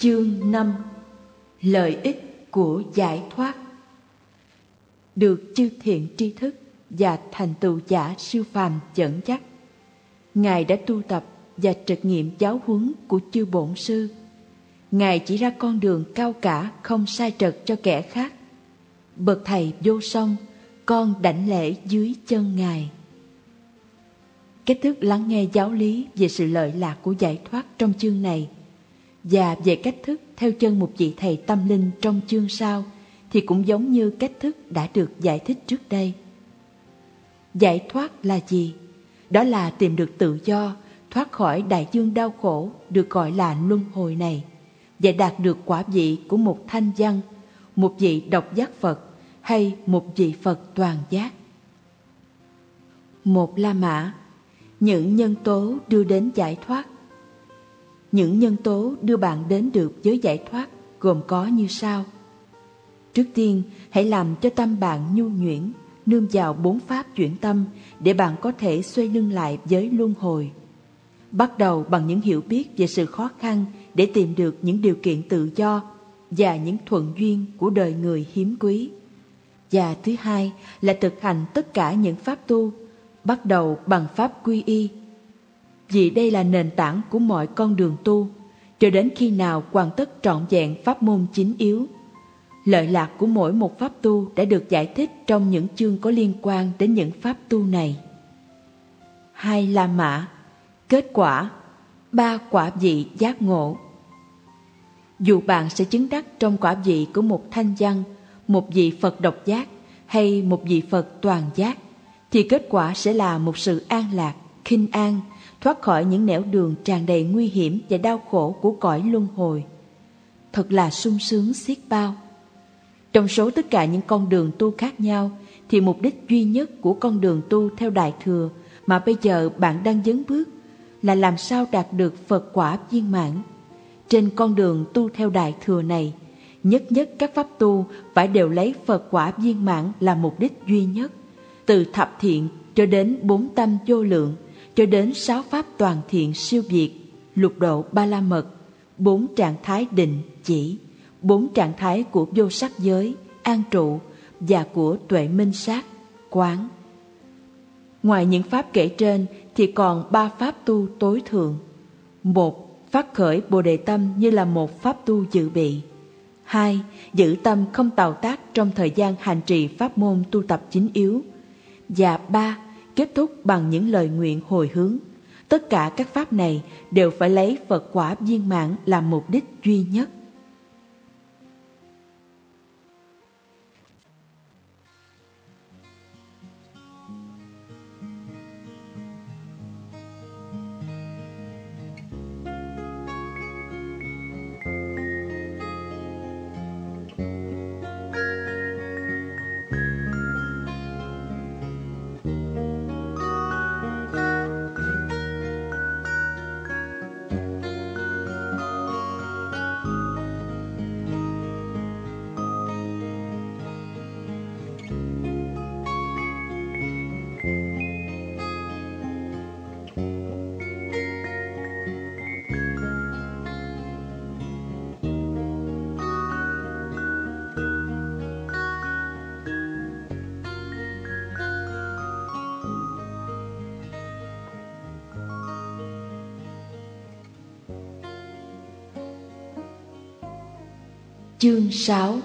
Chương 5 Lợi ích của giải thoát. Được chư thiện tri thức và thành tựu giả siêu phàm dẫn dắt, Ngài đã tu tập và trực nghiệm giáo huấn của chư bổn sư. Ngài chỉ ra con đường cao cả không sai trật cho kẻ khác. Bậc thầy vô song, Con đảnh lễ dưới chân Ngài. Kết thức lắng nghe giáo lý về sự lợi lạc của giải thoát trong chương này và về cách thức theo chân một vị thầy tâm linh trong chương sau thì cũng giống như cách thức đã được giải thích trước đây. Giải thoát là gì? Đó là tìm được tự do, thoát khỏi đại dương đau khổ được gọi là luân hồi này và đạt được quả vị của một thanh văn, một vị độc giác Phật hay một vị Phật toàn giác. Một La Mã Những nhân tố đưa đến giải thoát những nhân tố đưa bạn đến được giới giải thoát gồm có như sau. Trước tiên, hãy làm cho tâm bạn nhu nhuyễn, nương vào bốn pháp chuyển tâm để bạn có thể xoay lưng lại với luân hồi. Bắt đầu bằng những hiểu biết về sự khó khăn để tìm được những điều kiện tự do và những thuận duyên của đời người hiếm quý. Và thứ hai là thực hành tất cả những pháp tu, bắt đầu bằng pháp quy y vì đây là nền tảng của mọi con đường tu, cho đến khi nào hoàn tất trọn vẹn pháp môn chính yếu. Lợi lạc của mỗi một pháp tu đã được giải thích trong những chương có liên quan đến những pháp tu này. Hai La Mã Kết quả Ba quả vị giác ngộ Dù bạn sẽ chứng đắc trong quả vị của một thanh văn, một vị Phật độc giác hay một vị Phật toàn giác, thì kết quả sẽ là một sự an lạc, khinh an, thoát khỏi những nẻo đường tràn đầy nguy hiểm và đau khổ của cõi luân hồi. Thật là sung sướng xiết bao. Trong số tất cả những con đường tu khác nhau, thì mục đích duy nhất của con đường tu theo Đại Thừa mà bây giờ bạn đang dấn bước là làm sao đạt được Phật quả viên mãn. Trên con đường tu theo Đại Thừa này, nhất nhất các pháp tu phải đều lấy Phật quả viên mãn là mục đích duy nhất. Từ thập thiện cho đến bốn tâm vô lượng – cho đến sáu pháp toàn thiện siêu việt, lục độ ba la mật, bốn trạng thái định chỉ, bốn trạng thái của vô sắc giới, an trụ và của tuệ minh sát, quán. Ngoài những pháp kể trên thì còn ba pháp tu tối thượng. Một, phát khởi Bồ Đề Tâm như là một pháp tu dự bị. Hai, giữ tâm không tào tác trong thời gian hành trì pháp môn tu tập chính yếu. Và ba, kết thúc bằng những lời nguyện hồi hướng. Tất cả các pháp này đều phải lấy Phật quả viên mãn làm mục đích duy nhất. Chương 6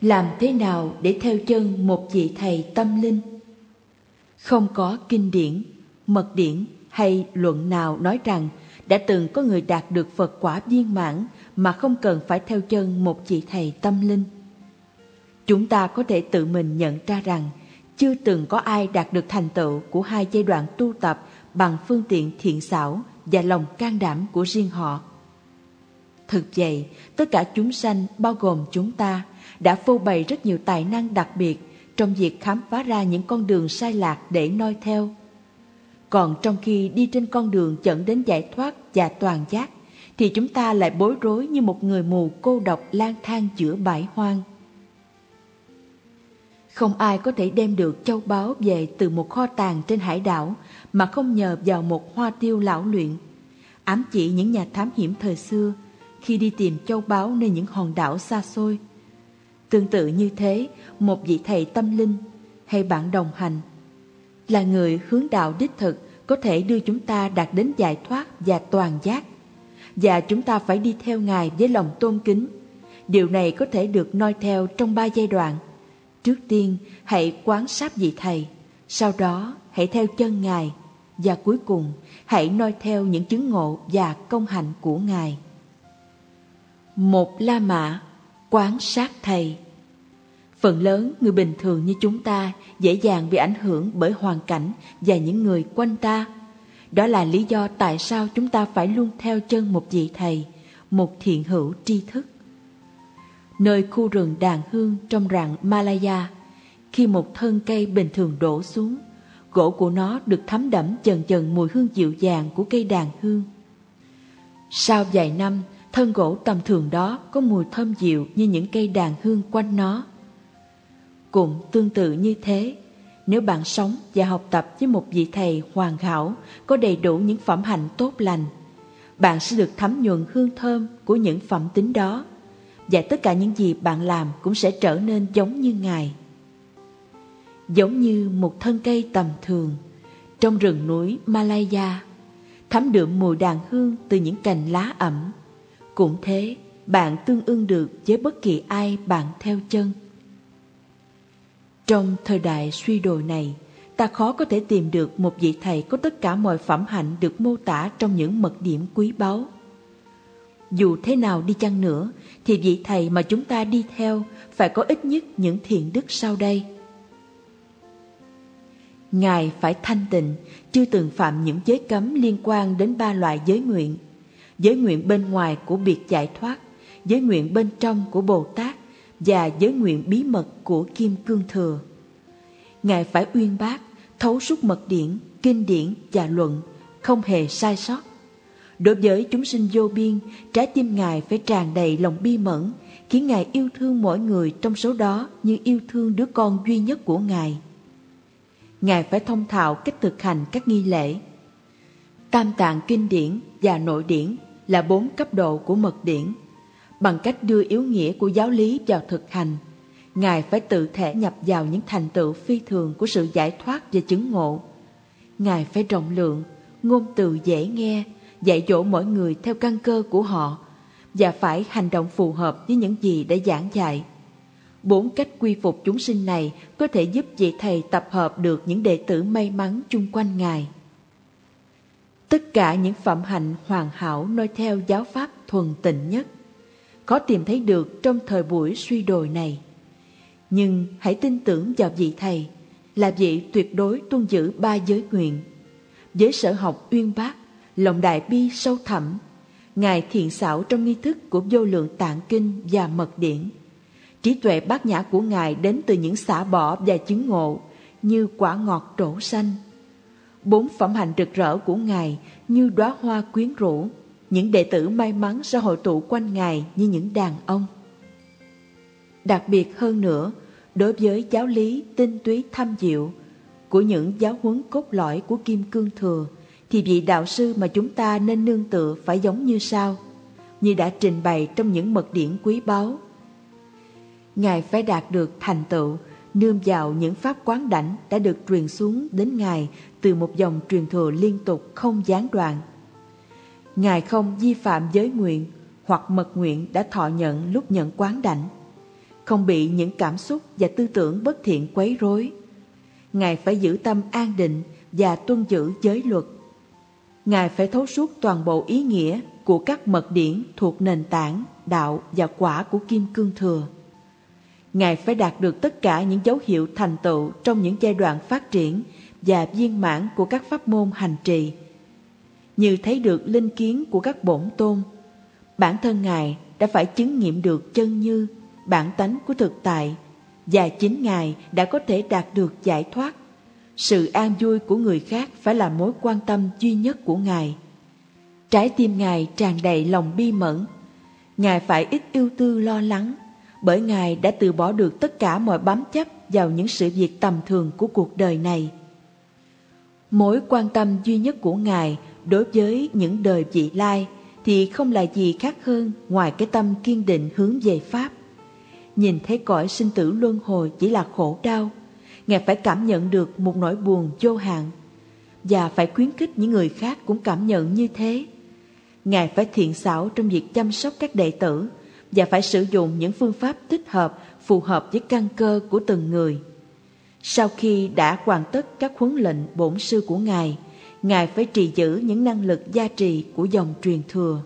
Làm thế nào để theo chân một vị thầy tâm linh? Không có kinh điển, mật điển hay luận nào nói rằng đã từng có người đạt được Phật quả viên mãn mà không cần phải theo chân một vị thầy tâm linh. Chúng ta có thể tự mình nhận ra rằng chưa từng có ai đạt được thành tựu của hai giai đoạn tu tập bằng phương tiện thiện xảo và lòng can đảm của riêng họ. Thực vậy, tất cả chúng sanh bao gồm chúng ta đã phô bày rất nhiều tài năng đặc biệt trong việc khám phá ra những con đường sai lạc để noi theo. Còn trong khi đi trên con đường dẫn đến giải thoát và toàn giác, thì chúng ta lại bối rối như một người mù cô độc lang thang giữa bãi hoang. Không ai có thể đem được châu báu về từ một kho tàng trên hải đảo mà không nhờ vào một hoa tiêu lão luyện. Ám chỉ những nhà thám hiểm thời xưa – khi đi tìm châu báu nơi những hòn đảo xa xôi. Tương tự như thế, một vị thầy tâm linh hay bạn đồng hành là người hướng đạo đích thực có thể đưa chúng ta đạt đến giải thoát và toàn giác. Và chúng ta phải đi theo Ngài với lòng tôn kính. Điều này có thể được noi theo trong ba giai đoạn. Trước tiên, hãy quán sát vị thầy, sau đó hãy theo chân Ngài, và cuối cùng hãy noi theo những chứng ngộ và công hạnh của Ngài. Một La Mã, quán sát thầy Phần lớn người bình thường như chúng ta dễ dàng bị ảnh hưởng bởi hoàn cảnh và những người quanh ta. Đó là lý do tại sao chúng ta phải luôn theo chân một vị thầy, một thiện hữu tri thức. Nơi khu rừng đàn hương trong rặng Malaya, khi một thân cây bình thường đổ xuống, gỗ của nó được thấm đẫm dần dần mùi hương dịu dàng của cây đàn hương. Sau vài năm, thân gỗ tầm thường đó có mùi thơm dịu như những cây đàn hương quanh nó. Cũng tương tự như thế, nếu bạn sống và học tập với một vị thầy hoàn hảo, có đầy đủ những phẩm hạnh tốt lành, bạn sẽ được thấm nhuận hương thơm của những phẩm tính đó, và tất cả những gì bạn làm cũng sẽ trở nên giống như Ngài. Giống như một thân cây tầm thường, trong rừng núi Malaya, thấm đượm mùi đàn hương từ những cành lá ẩm. Cũng thế, bạn tương ưng được với bất kỳ ai bạn theo chân. Trong thời đại suy đồi này, ta khó có thể tìm được một vị thầy có tất cả mọi phẩm hạnh được mô tả trong những mật điểm quý báu. Dù thế nào đi chăng nữa, thì vị thầy mà chúng ta đi theo phải có ít nhất những thiện đức sau đây. Ngài phải thanh tịnh, chưa từng phạm những giới cấm liên quan đến ba loại giới nguyện. Giới nguyện bên ngoài của biệt giải thoát, giới nguyện bên trong của Bồ Tát và giới nguyện bí mật của Kim Cương Thừa. Ngài phải uyên bác, thấu suốt mật điển, kinh điển và luận, không hề sai sót. Đối với chúng sinh vô biên, trái tim Ngài phải tràn đầy lòng bi mẫn, khiến Ngài yêu thương mỗi người trong số đó như yêu thương đứa con duy nhất của Ngài. Ngài phải thông thạo cách thực hành các nghi lễ. Tam tạng kinh điển và nội điển là bốn cấp độ của mật điển bằng cách đưa yếu nghĩa của giáo lý vào thực hành. Ngài phải tự thể nhập vào những thành tựu phi thường của sự giải thoát và chứng ngộ. Ngài phải rộng lượng, ngôn từ dễ nghe, dạy dỗ mỗi người theo căn cơ của họ và phải hành động phù hợp với những gì đã giảng dạy. Bốn cách quy phục chúng sinh này có thể giúp vị thầy tập hợp được những đệ tử may mắn chung quanh Ngài. Tất cả những phẩm hạnh hoàn hảo noi theo giáo pháp thuần tịnh nhất có tìm thấy được trong thời buổi suy đồi này. Nhưng hãy tin tưởng vào vị thầy là vị tuyệt đối tuân giữ ba giới nguyện. Với sở học uyên bác, lòng đại bi sâu thẳm, Ngài thiện xảo trong nghi thức của vô lượng tạng kinh và mật điển. Trí tuệ bát nhã của Ngài đến từ những xả bỏ và chứng ngộ như quả ngọt trổ xanh. Bốn phẩm hạnh rực rỡ của Ngài như đóa hoa quyến rũ những đệ tử may mắn sẽ hội tụ quanh Ngài như những đàn ông. Đặc biệt hơn nữa, đối với giáo lý tinh túy thâm diệu của những giáo huấn cốt lõi của Kim Cương Thừa, thì vị đạo sư mà chúng ta nên nương tựa phải giống như sau, như đã trình bày trong những mật điển quý báu. Ngài phải đạt được thành tựu nương vào những pháp quán đảnh đã được truyền xuống đến Ngài từ một dòng truyền thừa liên tục không gián đoạn. Ngài không vi phạm giới nguyện hoặc mật nguyện đã thọ nhận lúc nhận quán đảnh, không bị những cảm xúc và tư tưởng bất thiện quấy rối. Ngài phải giữ tâm an định và tuân giữ giới luật. Ngài phải thấu suốt toàn bộ ý nghĩa của các mật điển thuộc nền tảng, đạo và quả của Kim Cương Thừa. Ngài phải đạt được tất cả những dấu hiệu thành tựu trong những giai đoạn phát triển và viên mãn của các pháp môn hành trì như thấy được linh kiến của các bổn tôn. Bản thân Ngài đã phải chứng nghiệm được chân như, bản tánh của thực tại, và chính Ngài đã có thể đạt được giải thoát. Sự an vui của người khác phải là mối quan tâm duy nhất của Ngài. Trái tim Ngài tràn đầy lòng bi mẫn. Ngài phải ít ưu tư lo lắng, bởi Ngài đã từ bỏ được tất cả mọi bám chấp vào những sự việc tầm thường của cuộc đời này. Mối quan tâm duy nhất của Ngài đối với những đời vị lai thì không là gì khác hơn ngoài cái tâm kiên định hướng về Pháp. Nhìn thấy cõi sinh tử luân hồi chỉ là khổ đau, Ngài phải cảm nhận được một nỗi buồn vô hạn và phải khuyến khích những người khác cũng cảm nhận như thế. Ngài phải thiện xảo trong việc chăm sóc các đệ tử và phải sử dụng những phương pháp thích hợp phù hợp với căn cơ của từng người. Sau khi đã hoàn tất các huấn lệnh bổn sư của Ngài, Ngài phải trì giữ những năng lực gia trì của dòng truyền thừa.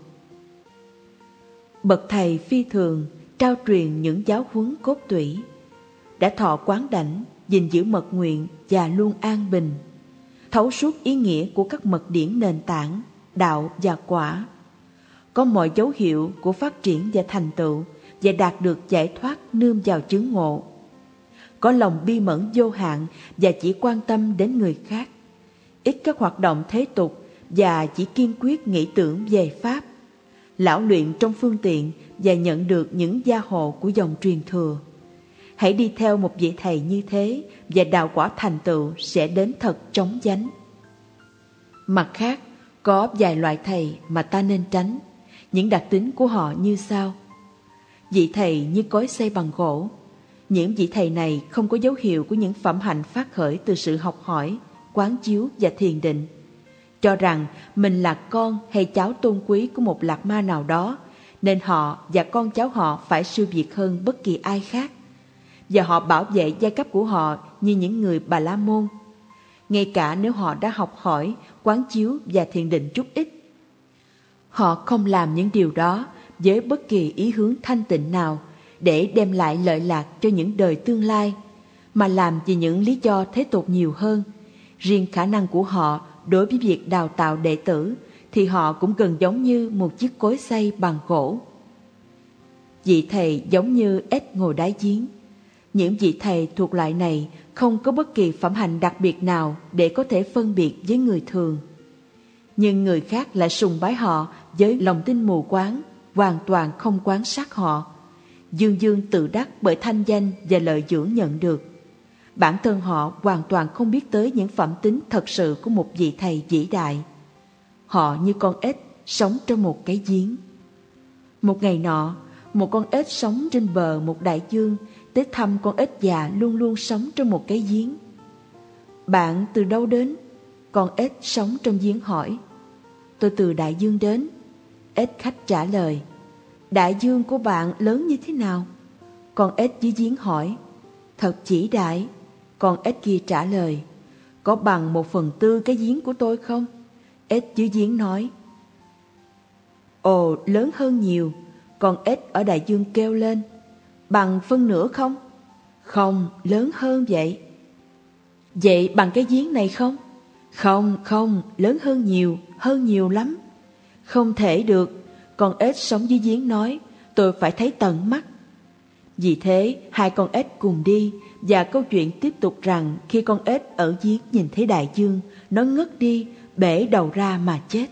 Bậc thầy phi thường trao truyền những giáo huấn cốt tủy, đã thọ quán đảnh, gìn giữ mật nguyện và luôn an bình, thấu suốt ý nghĩa của các mật điển nền tảng, đạo và quả, có mọi dấu hiệu của phát triển và thành tựu và đạt được giải thoát nương vào chứng ngộ. Có lòng bi mẫn vô hạn và chỉ quan tâm đến người khác, ít các hoạt động thế tục và chỉ kiên quyết nghĩ tưởng về Pháp, lão luyện trong phương tiện và nhận được những gia hộ của dòng truyền thừa. Hãy đi theo một vị thầy như thế và đạo quả thành tựu sẽ đến thật chóng vánh. Mặt khác, có vài loại thầy mà ta nên tránh. Những đặc tính của họ như sau. Vị thầy như cối xây bằng gỗ. Những vị thầy này không có dấu hiệu của những phẩm hạnh phát khởi từ sự học hỏi, quán chiếu và thiền định. Cho rằng mình là con hay cháu tôn quý của một lạc ma nào đó, nên họ và con cháu họ phải siêu việt hơn bất kỳ ai khác. Và họ bảo vệ giai cấp của họ như những người Bà La Môn. Ngay cả nếu họ đã học hỏi, quán chiếu và thiền định chút ít. Họ không làm những điều đó với bất kỳ ý hướng thanh tịnh nào để đem lại lợi lạc cho những đời tương lai, mà làm vì những lý do thế tục nhiều hơn. Riêng khả năng của họ đối với việc đào tạo đệ tử thì họ cũng gần giống như một chiếc cối xay bằng gỗ. Vị thầy giống như ếch ngồi đáy giếng. Những vị thầy thuộc loại này không có bất kỳ phẩm hạnh đặc biệt nào để có thể phân biệt với người thường. Nhưng người khác lại sùng bái họ với lòng tin mù quáng, hoàn toàn không quán sát họ. Dương dương tự đắc bởi thanh danh và lợi dưỡng nhận được. Bản thân họ hoàn toàn không biết tới những phẩm tính thật sự của một vị thầy vĩ đại. Họ như con ếch sống trong một cái giếng. Một ngày nọ, một con ếch sống trên bờ một đại dương tới thăm con ếch già luôn luôn sống trong một cái giếng. Bạn từ đâu đến? Con ếch sống trong giếng hỏi. Tôi từ đại dương đến. Ếch khách trả lời. Đại dương của bạn lớn như thế nào? Con ếch dưới giếng hỏi. Thật chỉ đại. Con ếch kia trả lời. Có bằng một phần tư cái giếng của tôi không? Ếch dưới giếng nói. Ồ, lớn hơn nhiều. Con ếch ở đại dương kêu lên. Bằng phân nửa không? Không, lớn hơn vậy. Vậy bằng cái giếng này không? Không, không, lớn hơn nhiều, hơn nhiều lắm. Không thể được, con ếch sống dưới giếng nói, tôi phải thấy tận mắt. Vì thế, hai con ếch cùng đi, và câu chuyện tiếp tục rằng khi con ếch ở giếng nhìn thấy đại dương, nó ngất đi, bể đầu ra mà chết.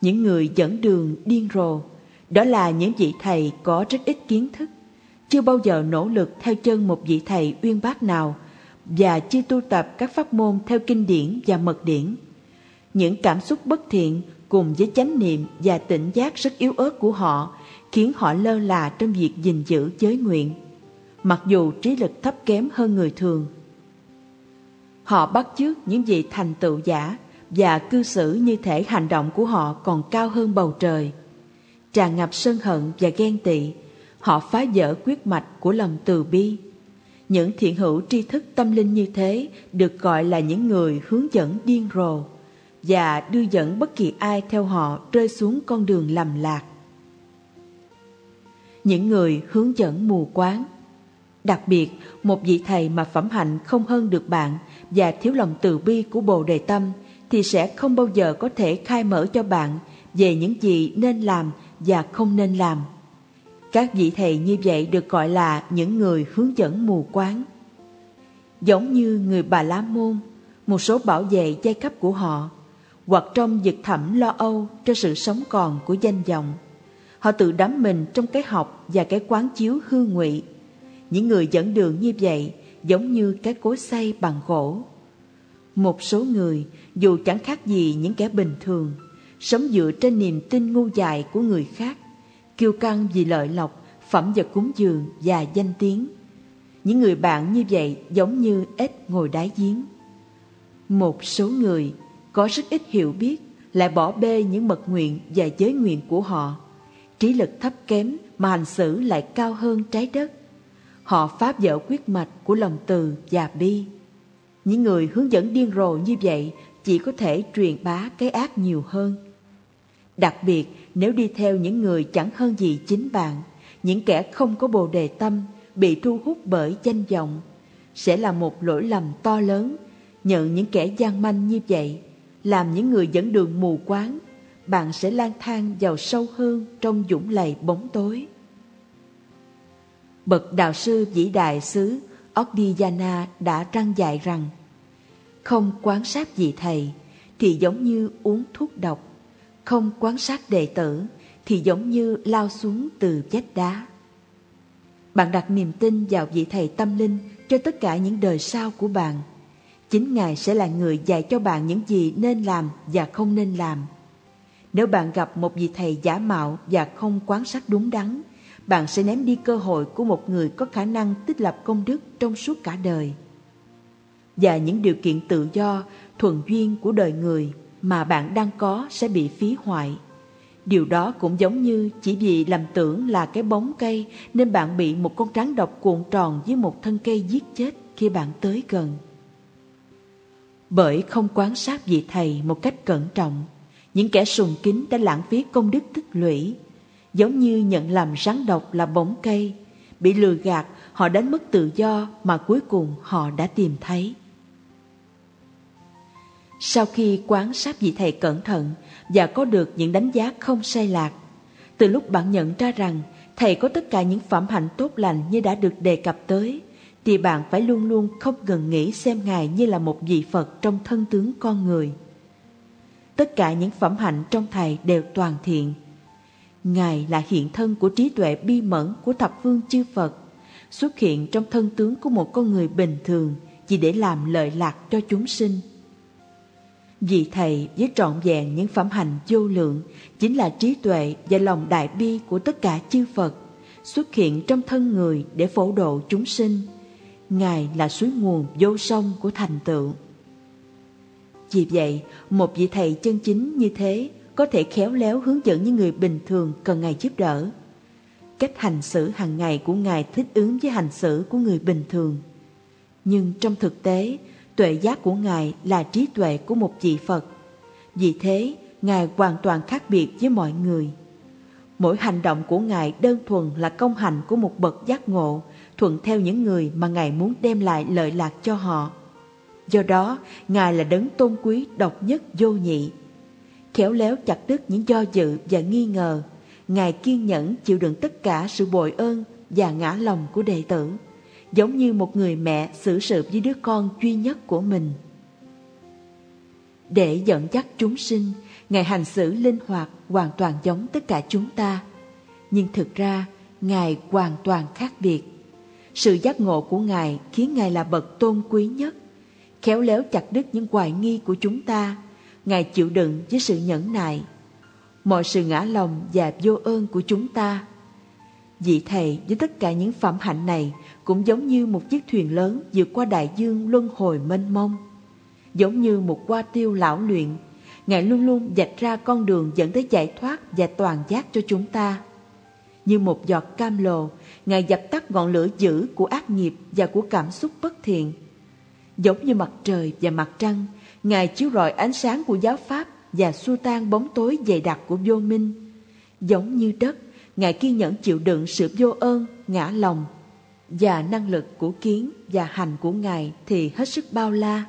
Những người dẫn đường điên rồ, đó là những vị thầy có rất ít kiến thức, chưa bao giờ nỗ lực theo chân một vị thầy uyên bác nào và chưa tu tập các pháp môn theo kinh điển và mật điển. Những cảm xúc bất thiện cùng với chánh niệm và tỉnh giác rất yếu ớt của họ khiến họ lơ là trong việc gìn giữ giới nguyện, mặc dù trí lực thấp kém hơn người thường. Họ bắt chước những vị thành tựu giả và cư xử như thể hành động của họ còn cao hơn bầu trời. Tràn ngập sân hận và ghen tị, họ phá vỡ quyết mạch của lòng từ bi. Những thiện hữu tri thức tâm linh như thế được gọi là những người hướng dẫn điên rồ và đưa dẫn bất kỳ ai theo họ rơi xuống con đường lầm lạc. Những người hướng dẫn mù quáng Đặc biệt, một vị thầy mà phẩm hạnh không hơn được bạn và thiếu lòng từ bi của Bồ Đề Tâm thì sẽ không bao giờ có thể khai mở cho bạn về những gì nên làm và không nên làm. Các vị thầy như vậy được gọi là những người hướng dẫn mù quáng. Giống như người Bà La Môn, một số bảo vệ giai cấp của họ, hoặc trong vực thẳm lo âu cho sự sống còn của danh vọng. Họ tự đắm mình trong cái học và cái quán chiếu hư ngụy. Những người dẫn đường như vậy giống như cái cối xay bằng gỗ. Một số người, dù chẳng khác gì những kẻ bình thường, sống dựa trên niềm tin ngu dại của người khác, kiêu căng vì lợi lộc, phẩm vật cúng dường và danh tiếng. Những người bạn như vậy giống như ếch ngồi đáy giếng. Một số người có rất ít hiểu biết lại bỏ bê những mật nguyện và giới nguyện của họ. Trí lực thấp kém mà hành xử lại cao hơn trái đất. Họ pháp vỡ quyết mạch của lòng từ và bi. Những người hướng dẫn điên rồ như vậy chỉ có thể truyền bá cái ác nhiều hơn. Đặc biệt nếu đi theo những người chẳng hơn gì chính bạn, những kẻ không có bồ đề tâm, bị thu hút bởi danh vọng, sẽ là một lỗi lầm to lớn. Nhận những kẻ gian manh như vậy, làm những người dẫn đường mù quáng, bạn sẽ lang thang vào sâu hơn trong dũng lầy bóng tối. Bậc đạo sư vĩ đại xứ Odiyana đã trang dạy rằng không quan sát vị thầy thì giống như uống thuốc độc, không quan sát đệ tử thì giống như lao xuống từ vách đá. Bạn đặt niềm tin vào vị thầy tâm linh cho tất cả những đời sau của bạn. Chính Ngài sẽ là người dạy cho bạn những gì nên làm và không nên làm. Nếu bạn gặp một vị thầy giả mạo và không quan sát đúng đắn, bạn sẽ ném đi cơ hội của một người có khả năng tích lập công đức trong suốt cả đời. Và những điều kiện tự do, thuần duyên của đời người mà bạn đang có sẽ bị phí hoại. Điều đó cũng giống như chỉ vì lầm tưởng là cái bóng cây nên bạn bị một con rắn độc cuộn tròn với một thân cây giết chết khi bạn tới gần. Bởi không quan sát vị thầy một cách cẩn trọng, những kẻ sùng kính đã lãng phí công đức tích lũy, giống như nhận làm rắn độc là bóng cây. Bị lừa gạt, họ đánh mất tự do mà cuối cùng họ đã tìm thấy. Sau khi quán sát vị thầy cẩn thận và có được những đánh giá không sai lạc, từ lúc bạn nhận ra rằng thầy có tất cả những phẩm hạnh tốt lành như đã được đề cập tới, thì bạn phải luôn luôn không ngừng nghĩ xem Ngài như là một vị Phật trong thân tướng con người. Tất cả những phẩm hạnh trong Thầy đều toàn thiện. Ngài là hiện thân của trí tuệ bi mẫn của thập phương chư Phật, xuất hiện trong thân tướng của một con người bình thường chỉ để làm lợi lạc cho chúng sinh. Vì Thầy với trọn vẹn những phẩm hành vô lượng chính là trí tuệ và lòng đại bi của tất cả chư Phật, xuất hiện trong thân người để phổ độ chúng sinh. Ngài là suối nguồn vô sông của thành tựu. Vì vậy, một vị thầy chân chính như thế có thể khéo léo hướng dẫn những người bình thường cần Ngài giúp đỡ. Cách hành xử hàng ngày của Ngài thích ứng với hành xử của người bình thường. Nhưng trong thực tế, tuệ giác của Ngài là trí tuệ của một vị Phật. Vì thế, Ngài hoàn toàn khác biệt với mọi người. Mỗi hành động của Ngài đơn thuần là công hành của một bậc giác ngộ, thuận theo những người mà Ngài muốn đem lại lợi lạc cho họ. Do đó, Ngài là đấng tôn quý độc nhất vô nhị. Khéo léo chặt đứt những do dự và nghi ngờ, Ngài kiên nhẫn chịu đựng tất cả sự bội ơn và ngã lòng của đệ tử giống như một người mẹ xử sự với đứa con duy nhất của mình. Để dẫn dắt chúng sinh, Ngài hành xử linh hoạt hoàn toàn giống tất cả chúng ta. Nhưng thực ra, Ngài hoàn toàn khác biệt. Sự giác ngộ của Ngài khiến Ngài là bậc tôn quý nhất. Khéo léo chặt đứt những hoài nghi của chúng ta, Ngài chịu đựng với sự nhẫn nại. Mọi sự ngã lòng và vô ơn của chúng ta Vị thầy với tất cả những phẩm hạnh này cũng giống như một chiếc thuyền lớn vượt qua đại dương luân hồi mênh mông. Giống như một hoa tiêu lão luyện, Ngài luôn luôn dạch ra con đường dẫn tới giải thoát và toàn giác cho chúng ta. Như một giọt cam lồ, Ngài dập tắt ngọn lửa dữ của ác nghiệp và của cảm xúc bất thiện. Giống như mặt trời và mặt trăng, Ngài chiếu rọi ánh sáng của giáo pháp và xua tan bóng tối dày đặc của vô minh. Giống như đất, Ngài kiên nhẫn chịu đựng sự vô ơn, ngã lòng và năng lực của kiến và hành của Ngài thì hết sức bao la.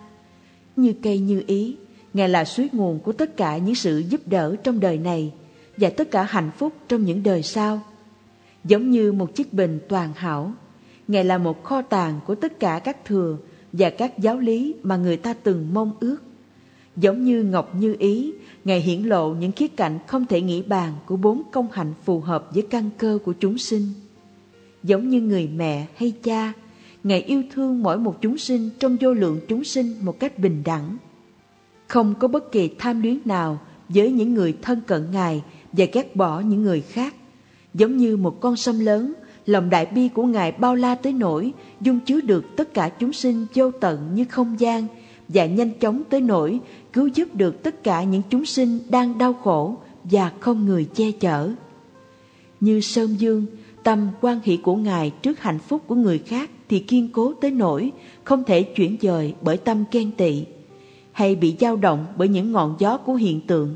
Như cây như ý, Ngài là suối nguồn của tất cả những sự giúp đỡ trong đời này và tất cả hạnh phúc trong những đời sau. Giống như một chiếc bình toàn hảo, Ngài là một kho tàng của tất cả các thừa và các giáo lý mà người ta từng mong ước. Giống như Ngọc Như Ý, Ngài hiển lộ những khía cạnh không thể nghĩ bàn của bốn công hạnh phù hợp với căn cơ của chúng sinh. Giống như người mẹ hay cha, Ngài yêu thương mỗi một chúng sinh trong vô lượng chúng sinh một cách bình đẳng. Không có bất kỳ tham luyến nào với những người thân cận Ngài và ghét bỏ những người khác. Giống như một con sông lớn, lòng đại bi của Ngài bao la tới nỗi dung chứa được tất cả chúng sinh vô tận như không gian và nhanh chóng tới nỗi cứu giúp được tất cả những chúng sinh đang đau khổ và không người che chở. Như Sơn Dương, tâm quan hỷ của Ngài trước hạnh phúc của người khác thì kiên cố tới nỗi không thể chuyển dời bởi tâm ghen tị hay bị dao động bởi những ngọn gió của hiện tượng.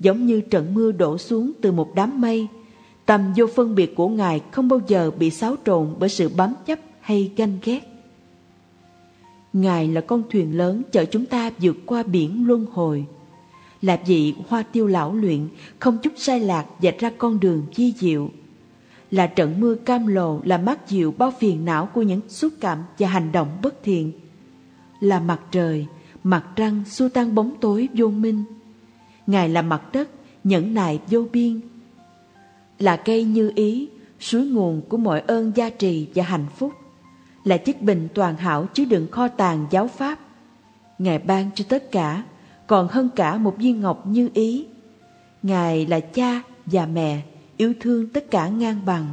Giống như trận mưa đổ xuống từ một đám mây, tâm vô phân biệt của Ngài không bao giờ bị xáo trộn bởi sự bám chấp hay ganh ghét. Ngài là con thuyền lớn chở chúng ta vượt qua biển luân hồi. Là vị hoa tiêu lão luyện, không chút sai lạc dạch ra con đường di diệu. Là trận mưa cam lồ là mát dịu bao phiền não của những xúc cảm và hành động bất thiện. Là mặt trời, mặt trăng xua tan bóng tối vô minh. Ngài là mặt đất, nhẫn nại vô biên. Là cây như ý, suối nguồn của mọi ơn gia trì và hạnh phúc là chiếc bình toàn hảo chứa đựng kho tàng giáo pháp. Ngài ban cho tất cả, còn hơn cả một viên ngọc như ý. Ngài là cha và mẹ, yêu thương tất cả ngang bằng.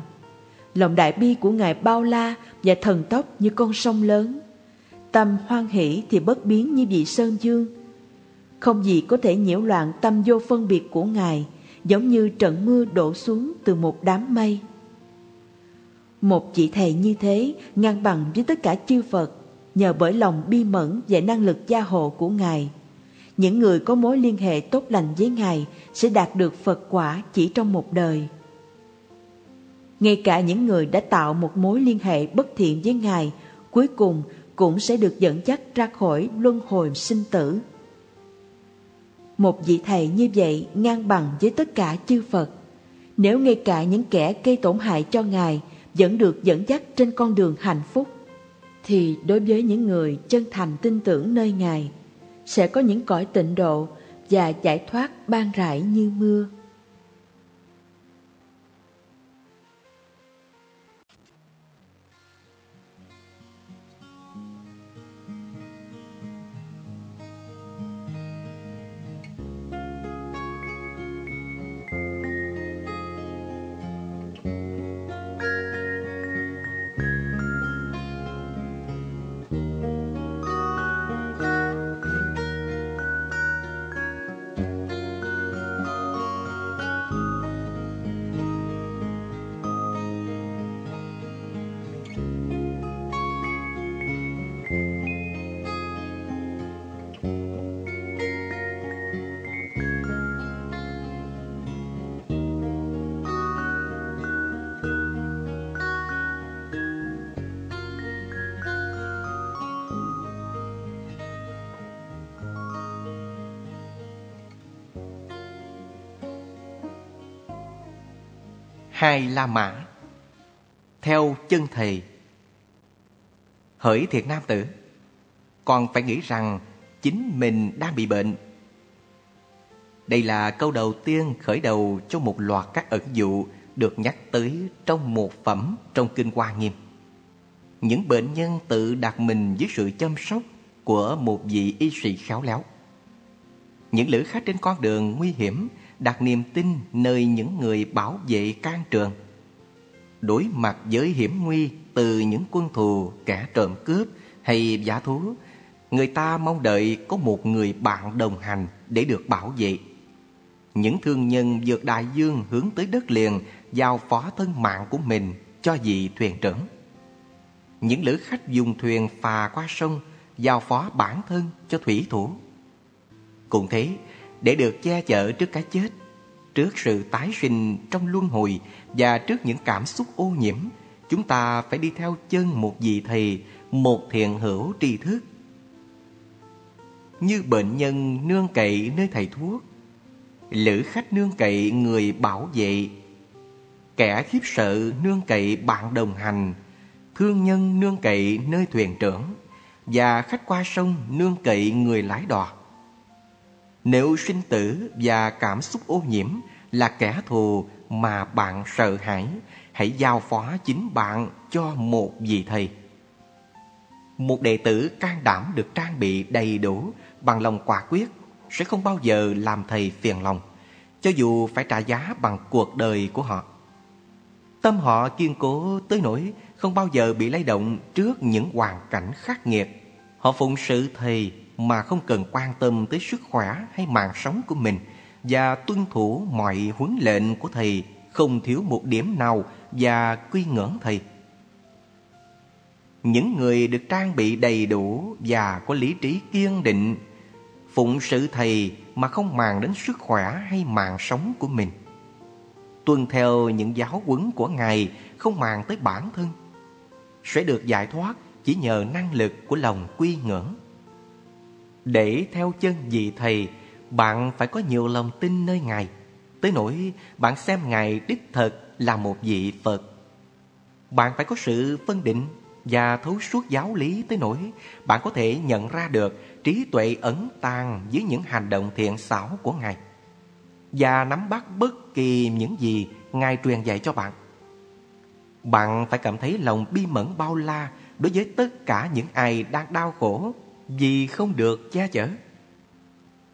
Lòng đại bi của Ngài bao la và thần tốc như con sông lớn. Tâm hoan hỷ thì bất biến như vị sơn dương. Không gì có thể nhiễu loạn tâm vô phân biệt của Ngài, giống như trận mưa đổ xuống từ một đám mây. Một vị thầy như thế ngang bằng với tất cả chư Phật nhờ bởi lòng bi mẫn và năng lực gia hộ của Ngài. Những người có mối liên hệ tốt lành với Ngài sẽ đạt được Phật quả chỉ trong một đời. Ngay cả những người đã tạo một mối liên hệ bất thiện với Ngài cuối cùng cũng sẽ được dẫn dắt ra khỏi luân hồi sinh tử. Một vị thầy như vậy ngang bằng với tất cả chư Phật. Nếu ngay cả những kẻ gây tổn hại cho Ngài vẫn được dẫn dắt trên con đường hạnh phúc, thì đối với những người chân thành tin tưởng nơi Ngài, sẽ có những cõi tịnh độ và giải thoát ban rải như mưa. Hai La Mã. Theo chân thầy, Hỡi thiệt nam tử Còn phải nghĩ rằng chính mình đang bị bệnh. Đây là câu đầu tiên khởi đầu cho một loạt các ẩn dụ Được nhắc tới trong một phẩm trong Kinh Hoa Nghiêm. Những bệnh nhân tự đặt mình dưới sự chăm sóc của một vị y sĩ khéo léo. Những lữ khách trên con đường nguy hiểm đặt niềm tin nơi những người bảo vệ can trường. Đối mặt với hiểm nguy từ những quân thù, kẻ trộm cướp hay giả thú, người ta mong đợi có một người bạn đồng hành để được bảo vệ. Những thương nhân vượt đại dương hướng tới đất liền giao phó thân mạng của mình cho vị thuyền trưởng. Những lữ khách dùng thuyền phà qua sông giao phó bản thân cho thủy thủ. Cũng thế, để được che chở trước cái chết, trước sự tái sinh trong luân hồi và trước những cảm xúc ô nhiễm, chúng ta phải đi theo chân một vị thầy, một thiện hữu tri thức. Như bệnh nhân nương cậy nơi thầy thuốc, lữ khách nương cậy người bảo vệ, kẻ khiếp sợ nương cậy bạn đồng hành, thương nhân nương cậy nơi thuyền trưởng, và khách qua sông nương cậy người lái đò. Nếu sinh tử và cảm xúc ô nhiễm là kẻ thù mà bạn sợ hãi, hãy giao phó chính bạn cho một vị thầy. Một đệ tử can đảm được trang bị đầy đủ bằng lòng quả quyết sẽ không bao giờ làm thầy phiền lòng, cho dù phải trả giá bằng cuộc đời của họ. Tâm họ kiên cố tới nỗi không bao giờ bị lay động trước những hoàn cảnh khắc nghiệt. Họ phụng sự thầy mà không cần quan tâm tới sức khỏe hay mạng sống của mình và tuân thủ mọi huấn lệnh của thầy, không thiếu một điểm nào và quy ngưỡng thầy. Những người được trang bị đầy đủ và có lý trí kiên định, phụng sự thầy mà không màng đến sức khỏe hay mạng sống của mình. Tuân theo những giáo huấn của Ngài, không màng tới bản thân, sẽ được giải thoát chỉ nhờ năng lực của lòng quy ngưỡng. Để theo chân vị thầy, bạn phải có nhiều lòng tin nơi Ngài, tới nỗi bạn xem Ngài đích thực là một vị Phật. Bạn phải có sự phân định và thấu suốt giáo lý tới nỗi bạn có thể nhận ra được trí tuệ ẩn tàng dưới những hành động thiện xảo của Ngài và nắm bắt bất kỳ những gì Ngài truyền dạy cho bạn. Bạn phải cảm thấy lòng bi mẫn bao la đối với tất cả những ai đang đau khổ vì không được che chở.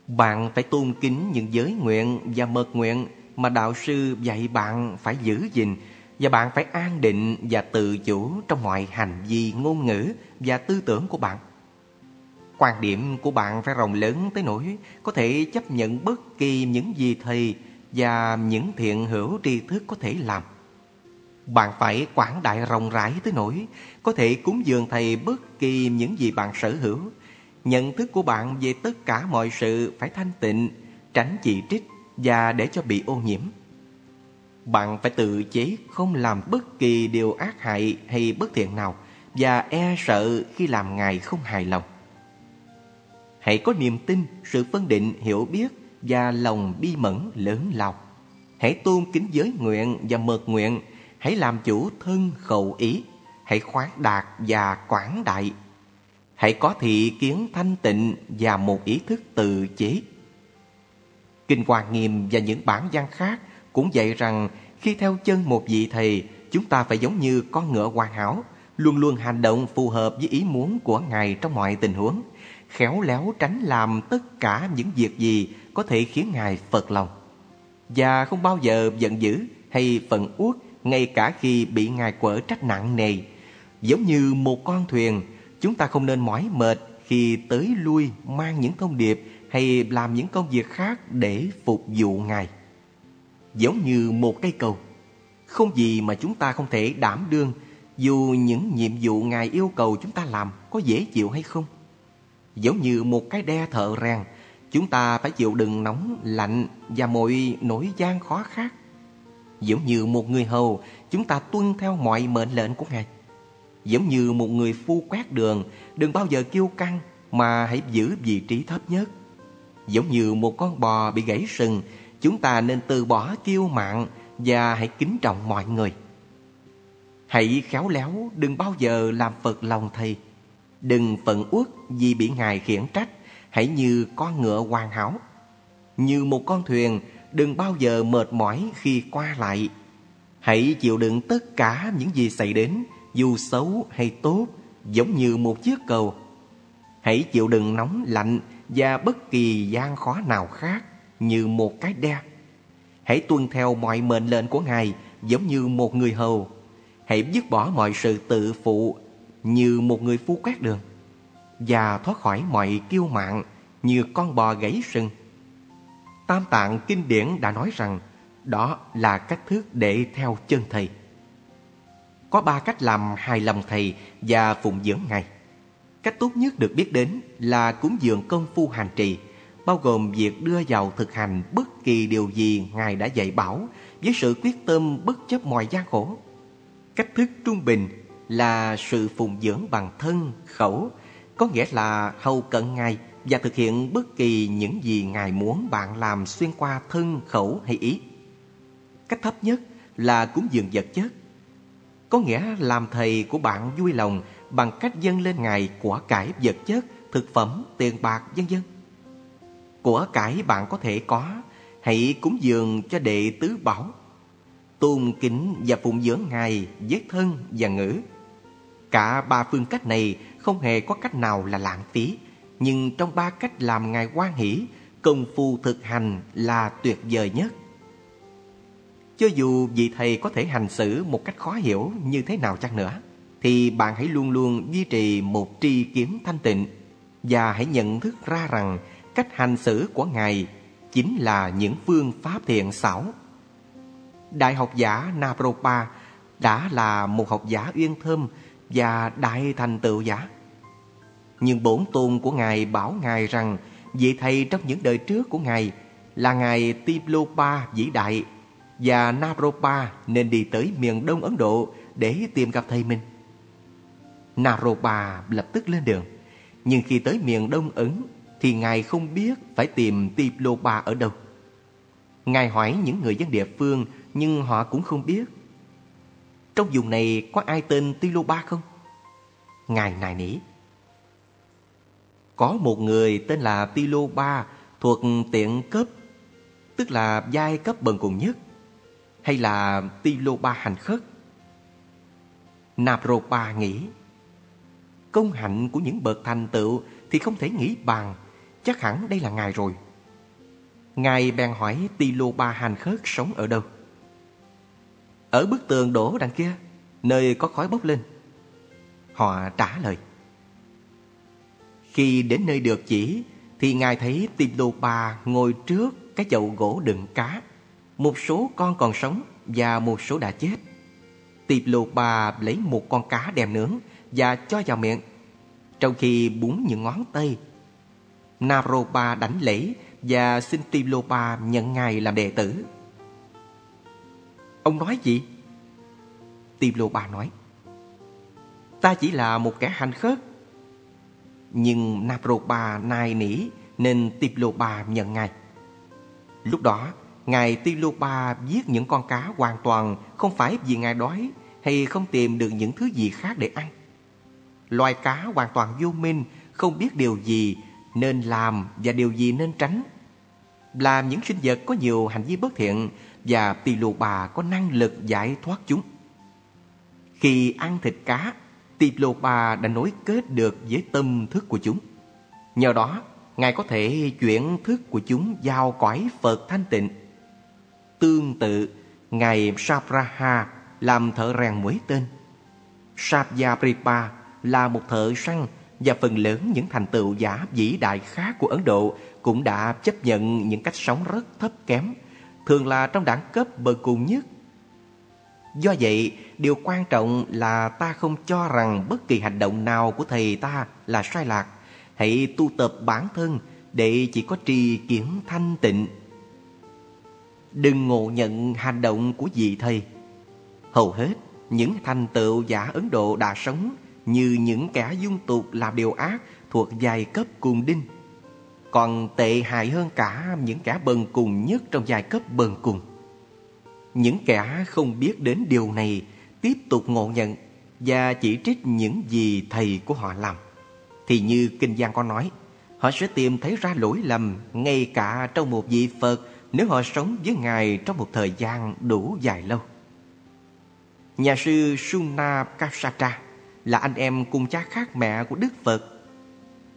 Bạn phải tôn kính những giới nguyện và mật nguyện mà đạo sư dạy bạn phải giữ gìn và bạn phải an định và tự chủ trong mọi hành vi, ngôn ngữ và tư tưởng của bạn. Quan điểm của bạn phải rộng lớn tới nỗi có thể chấp nhận bất kỳ những gì thầy và những thiện hữu tri thức có thể làm. Bạn phải quảng đại rộng rãi tới nỗi có thể cúng dường thầy bất kỳ những gì bạn sở hữu. Nhận thức của bạn về tất cả mọi sự phải thanh tịnh, tránh chỉ trích và để cho bị ô nhiễm. Bạn phải tự chế không làm bất kỳ điều ác hại hay bất thiện nào và e sợ khi làm Ngài không hài lòng. Hãy có niềm tin, sự phân định, hiểu biết và lòng bi mẫn lớn lao. Hãy tôn kính giới nguyện và mật nguyện hãy làm chủ thân khẩu ý, hãy khoáng đạt và quảng đại. Hãy có thị kiến thanh tịnh và một ý thức tự chế. Kinh Hoa Nghiêm và những bản văn khác cũng dạy rằng khi theo chân một vị thầy, chúng ta phải giống như con ngựa hoàn hảo, luôn luôn hành động phù hợp với ý muốn của Ngài trong mọi tình huống, khéo léo tránh làm tất cả những việc gì có thể khiến Ngài phật lòng. Và không bao giờ giận dữ hay phận uất ngay cả khi bị ngài quở trách nặng nề. Giống như một con thuyền, chúng ta không nên mỏi mệt khi tới lui mang những thông điệp hay làm những công việc khác để phục vụ ngài. Giống như một cây cầu, không gì mà chúng ta không thể đảm đương dù những nhiệm vụ ngài yêu cầu chúng ta làm có dễ chịu hay không. Giống như một cái đe thợ rèn, chúng ta phải chịu đựng nóng, lạnh và mọi nỗi gian khó khác. Giống như một người hầu, chúng ta tuân theo mọi mệnh lệnh của Ngài. Giống như một người phu quét đường, đừng bao giờ kiêu căng mà hãy giữ vị trí thấp nhất. Giống như một con bò bị gãy sừng, chúng ta nên từ bỏ kiêu mạn và hãy kính trọng mọi người. Hãy khéo léo, đừng bao giờ làm phật lòng thầy. Đừng phận uất vì bị Ngài khiển trách, hãy như con ngựa hoàn hảo. Như một con thuyền, đừng bao giờ mệt mỏi khi qua lại. Hãy chịu đựng tất cả những gì xảy đến, dù xấu hay tốt, giống như một chiếc cầu. Hãy chịu đựng nóng lạnh và bất kỳ gian khó nào khác như một cái đe. Hãy tuân theo mọi mệnh lệnh của Ngài giống như một người hầu. Hãy dứt bỏ mọi sự tự phụ như một người phu quét đường và thoát khỏi mọi kiêu mạn như con bò gãy sừng. Tam Tạng Kinh điển đã nói rằng đó là cách thức để theo chân thầy. Có ba cách làm hài lòng thầy và phụng dưỡng ngài. Cách tốt nhất được biết đến là cúng dường công phu hành trì, bao gồm việc đưa vào thực hành bất kỳ điều gì ngài đã dạy bảo với sự quyết tâm bất chấp mọi gian khổ. Cách thức trung bình là sự phụng dưỡng bằng thân, khẩu, có nghĩa là hầu cận ngài và thực hiện bất kỳ những gì Ngài muốn bạn làm xuyên qua thân, khẩu hay ý. Cách thấp nhất là cúng dường vật chất. Có nghĩa làm thầy của bạn vui lòng bằng cách dâng lên Ngài của cải vật chất, thực phẩm, tiền bạc, vân vân. Của cải bạn có thể có, hãy cúng dường cho đệ tứ bảo. Tôn kính và phụng dưỡng Ngài với thân và ngữ. Cả ba phương cách này không hề có cách nào là lãng phí nhưng trong ba cách làm Ngài quan hỷ, công phu thực hành là tuyệt vời nhất. Cho dù vị thầy có thể hành xử một cách khó hiểu như thế nào chăng nữa, thì bạn hãy luôn luôn duy trì một tri kiến thanh tịnh và hãy nhận thức ra rằng cách hành xử của Ngài chính là những phương pháp thiện xảo. Đại học giả Napropa đã là một học giả uyên thâm và đại thành tựu giả. Nhưng bổn tôn của Ngài bảo Ngài rằng vị thầy trong những đời trước của Ngài là Ngài Tiplopa vĩ đại và Naropa nên đi tới miền đông Ấn Độ để tìm gặp thầy mình. Naropa lập tức lên đường, nhưng khi tới miền đông Ấn thì Ngài không biết phải tìm Tiplopa ở đâu. Ngài hỏi những người dân địa phương nhưng họ cũng không biết. Trong vùng này có ai tên Tilopa không? Ngài nài nỉ. Có một người tên là Tilopa thuộc tiện cấp, tức là giai cấp bần cùng nhất, hay là Tilopa hành khất. Nàp Rô Ba nghĩ, công hạnh của những bậc thành tựu thì không thể nghĩ bằng, chắc hẳn đây là ngài rồi. Ngài bèn hỏi Tilopa hành khất sống ở đâu. Ở bức tường đổ đằng kia, nơi có khói bốc lên. Họ trả lời. Khi đến nơi được chỉ thì ngài thấy Tilopa ngồi trước cái chậu gỗ đựng cá. Một số con còn sống và một số đã chết. Tilopa lấy một con cá đem nướng và cho vào miệng. Trong khi búng những ngón tay, Naropa đánh lễ và xin Tilopa nhận ngài làm đệ tử. Ông nói gì? Tilopa nói. Ta chỉ là một kẻ hành khất nhưng Naropa nài nỉ nên Tiplopa nhận ngài. Lúc đó, Ngài Tilopa giết những con cá hoàn toàn không phải vì Ngài đói hay không tìm được những thứ gì khác để ăn. Loài cá hoàn toàn vô minh, không biết điều gì nên làm và điều gì nên tránh. Làm những sinh vật có nhiều hành vi bất thiện và Tilopa có năng lực giải thoát chúng. Khi ăn thịt cá, Tiplopa đã nối kết được với tâm thức của chúng. Nhờ đó, Ngài có thể chuyển thức của chúng vào cõi Phật thanh tịnh. Tương tự, Ngài Sapraha làm thợ rèn mới tên. Sapyapripa là một thợ săn và phần lớn những thành tựu giả vĩ đại khác của Ấn Độ cũng đã chấp nhận những cách sống rất thấp kém, thường là trong đẳng cấp bờ cùng nhất Do vậy, điều quan trọng là ta không cho rằng bất kỳ hành động nào của thầy ta là sai lạc. Hãy tu tập bản thân để chỉ có trì kiến thanh tịnh. Đừng ngộ nhận hành động của vị thầy. Hầu hết, những thành tựu giả Ấn Độ đã sống như những kẻ dung tục làm điều ác thuộc giai cấp cùng đinh. Còn tệ hại hơn cả những kẻ bần cùng nhất trong giai cấp bần cùng. Những kẻ không biết đến điều này tiếp tục ngộ nhận và chỉ trích những gì thầy của họ làm. Thì như Kinh Giang có nói, họ sẽ tìm thấy ra lỗi lầm ngay cả trong một vị Phật nếu họ sống với Ngài trong một thời gian đủ dài lâu. Nhà sư Suna Kapsatra là anh em cùng cha khác mẹ của Đức Phật.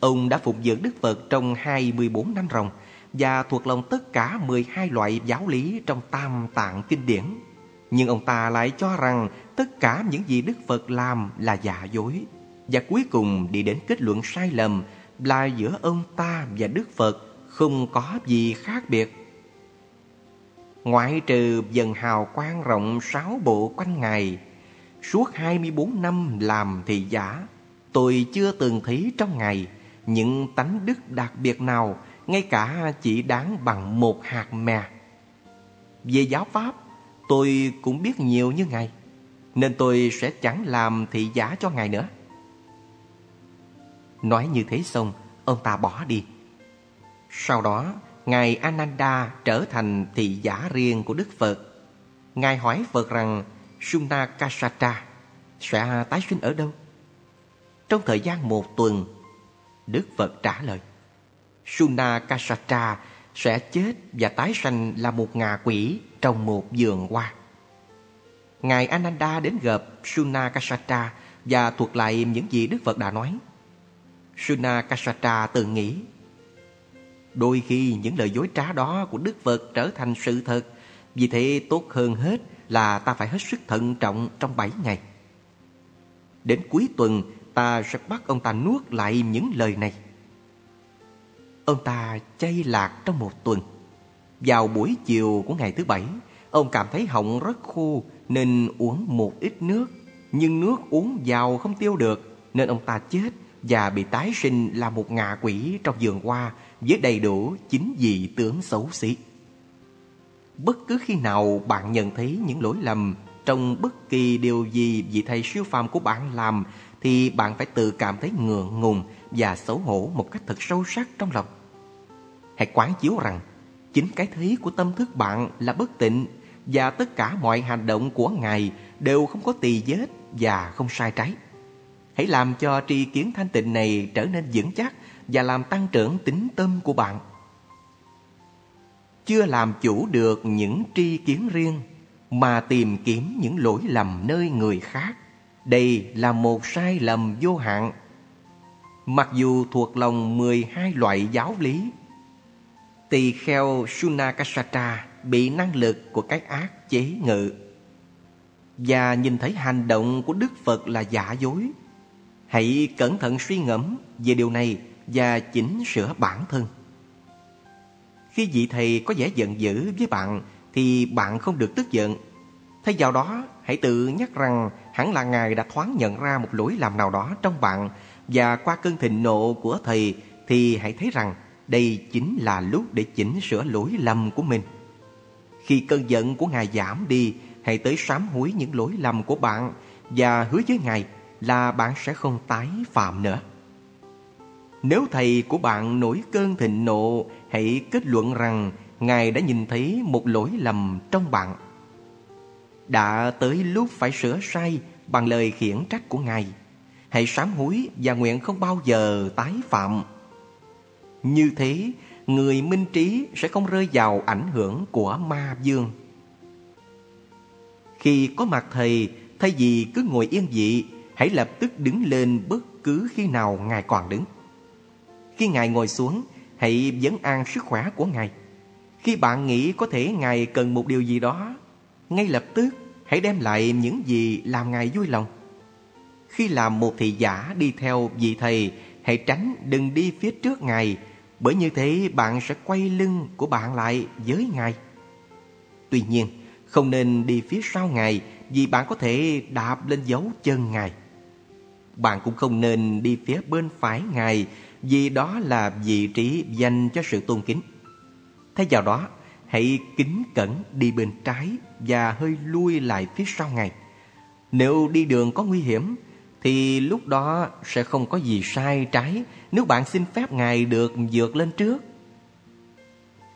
Ông đã phục dưỡng Đức Phật trong 24 năm ròng và thuộc lòng tất cả 12 loại giáo lý trong tam tạng kinh điển. Nhưng ông ta lại cho rằng tất cả những gì Đức Phật làm là giả dối. Và cuối cùng đi đến kết luận sai lầm là giữa ông ta và Đức Phật không có gì khác biệt. Ngoại trừ dần hào quang rộng sáu bộ quanh ngày suốt 24 năm làm thị giả, tôi chưa từng thấy trong ngày những tánh đức đặc biệt nào ngay cả chỉ đáng bằng một hạt mè. Về giáo pháp, tôi cũng biết nhiều như Ngài, nên tôi sẽ chẳng làm thị giả cho Ngài nữa. Nói như thế xong, ông ta bỏ đi. Sau đó, Ngài Ananda trở thành thị giả riêng của Đức Phật. Ngài hỏi Phật rằng Sunakasatra sẽ tái sinh ở đâu? Trong thời gian một tuần, Đức Phật trả lời Sunakasatra sẽ chết và tái sanh là một ngà quỷ trong một vườn hoa. Ngài Ananda đến gặp Sunakasatra và thuật lại những gì Đức Phật đã nói. Sunakasatra từng nghĩ Đôi khi những lời dối trá đó của Đức Phật trở thành sự thật. Vì thế tốt hơn hết là ta phải hết sức thận trọng trong 7 ngày. Đến cuối tuần ta sẽ bắt ông ta nuốt lại những lời này. Ông ta chay lạc trong một tuần. Vào buổi chiều của ngày thứ bảy, ông cảm thấy họng rất khô nên uống một ít nước. Nhưng nước uống vào không tiêu được nên ông ta chết và bị tái sinh là một ngạ quỷ trong vườn hoa với đầy đủ chính vì tướng xấu xí. Bất cứ khi nào bạn nhận thấy những lỗi lầm trong bất kỳ điều gì vị thầy siêu phàm của bạn làm, thì bạn phải tự cảm thấy ngượng ngùng và xấu hổ một cách thật sâu sắc trong lòng. Hãy quán chiếu rằng, chính cái thấy của tâm thức bạn là bất tịnh và tất cả mọi hành động của Ngài đều không có tỳ vết và không sai trái. Hãy làm cho tri kiến thanh tịnh này trở nên vững chắc và làm tăng trưởng tính tâm của bạn. Chưa làm chủ được những tri kiến riêng mà tìm kiếm những lỗi lầm nơi người khác. Đây là một sai lầm vô hạn. Mặc dù thuộc lòng 12 loại giáo lý, tỳ kheo Sunakasatra bị năng lực của cái ác chế ngự và nhìn thấy hành động của Đức Phật là giả dối. Hãy cẩn thận suy ngẫm về điều này và chỉnh sửa bản thân. Khi vị thầy có vẻ giận dữ với bạn thì bạn không được tức giận. Thay vào đó, hãy tự nhắc rằng hẳn là Ngài đã thoáng nhận ra một lỗi làm nào đó trong bạn và qua cơn thịnh nộ của thầy thì hãy thấy rằng đây chính là lúc để chỉnh sửa lỗi lầm của mình. Khi cơn giận của Ngài giảm đi, hãy tới sám hối những lỗi lầm của bạn và hứa với Ngài là bạn sẽ không tái phạm nữa. Nếu thầy của bạn nổi cơn thịnh nộ, hãy kết luận rằng Ngài đã nhìn thấy một lỗi lầm trong bạn. Đã tới lúc phải sửa sai bằng lời khiển trách của Ngài. Hãy sám hối và nguyện không bao giờ tái phạm. Như thế, người minh trí sẽ không rơi vào ảnh hưởng của ma dương. Khi có mặt thầy, thay vì cứ ngồi yên dị, hãy lập tức đứng lên bất cứ khi nào Ngài còn đứng. Khi Ngài ngồi xuống, hãy vấn an sức khỏe của Ngài. Khi bạn nghĩ có thể Ngài cần một điều gì đó, ngay lập tức hãy đem lại những gì làm Ngài vui lòng. Khi làm một thị giả đi theo vị thầy, hãy tránh đừng đi phía trước Ngài, bởi như thế bạn sẽ quay lưng của bạn lại với Ngài. Tuy nhiên, không nên đi phía sau Ngài vì bạn có thể đạp lên dấu chân Ngài. Bạn cũng không nên đi phía bên phải Ngài vì đó là vị trí dành cho sự tôn kính. Thay vào đó, hãy kính cẩn đi bên trái và hơi lui lại phía sau Ngài. Nếu đi đường có nguy hiểm, thì lúc đó sẽ không có gì sai trái nếu bạn xin phép Ngài được vượt lên trước.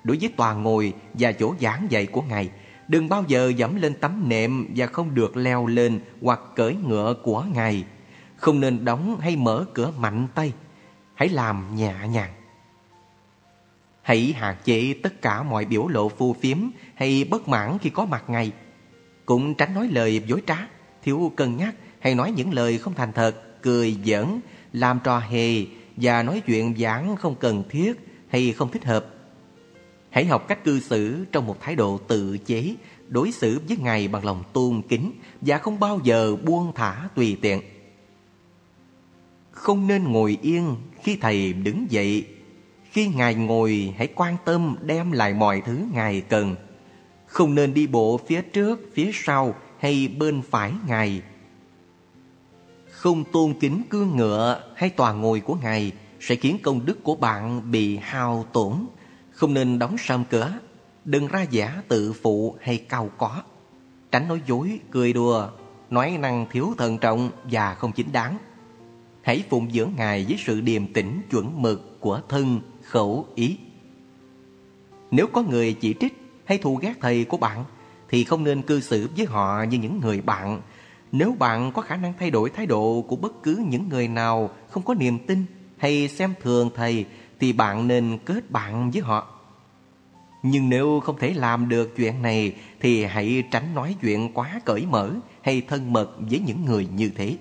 Đối với tòa ngồi và chỗ giảng dạy của Ngài, đừng bao giờ dẫm lên tấm nệm và không được leo lên hoặc cởi ngựa của Ngài. Không nên đóng hay mở cửa mạnh tay. Hãy làm nhẹ nhàng. Hãy hạn chế tất cả mọi biểu lộ phù phiếm hay bất mãn khi có mặt Ngài. Cũng tránh nói lời dối trá, thiếu cân nhắc hay nói những lời không thành thật, cười giỡn, làm trò hề và nói chuyện giảng không cần thiết hay không thích hợp. Hãy học cách cư xử trong một thái độ tự chế, đối xử với Ngài bằng lòng tôn kính và không bao giờ buông thả tùy tiện. Không nên ngồi yên khi Thầy đứng dậy. Khi Ngài ngồi, hãy quan tâm đem lại mọi thứ Ngài cần. Không nên đi bộ phía trước, phía sau hay bên phải Ngài không tôn kính cương ngựa hay tòa ngồi của Ngài sẽ khiến công đức của bạn bị hao tổn. Không nên đóng sầm cửa, đừng ra giả tự phụ hay cao có. Tránh nói dối, cười đùa, nói năng thiếu thận trọng và không chính đáng. Hãy phụng dưỡng Ngài với sự điềm tĩnh chuẩn mực của thân, khẩu, ý. Nếu có người chỉ trích hay thù ghét thầy của bạn, thì không nên cư xử với họ như những người bạn nếu bạn có khả năng thay đổi thái độ của bất cứ những người nào không có niềm tin hay xem thường thầy thì bạn nên kết bạn với họ. Nhưng nếu không thể làm được chuyện này thì hãy tránh nói chuyện quá cởi mở hay thân mật với những người như thế.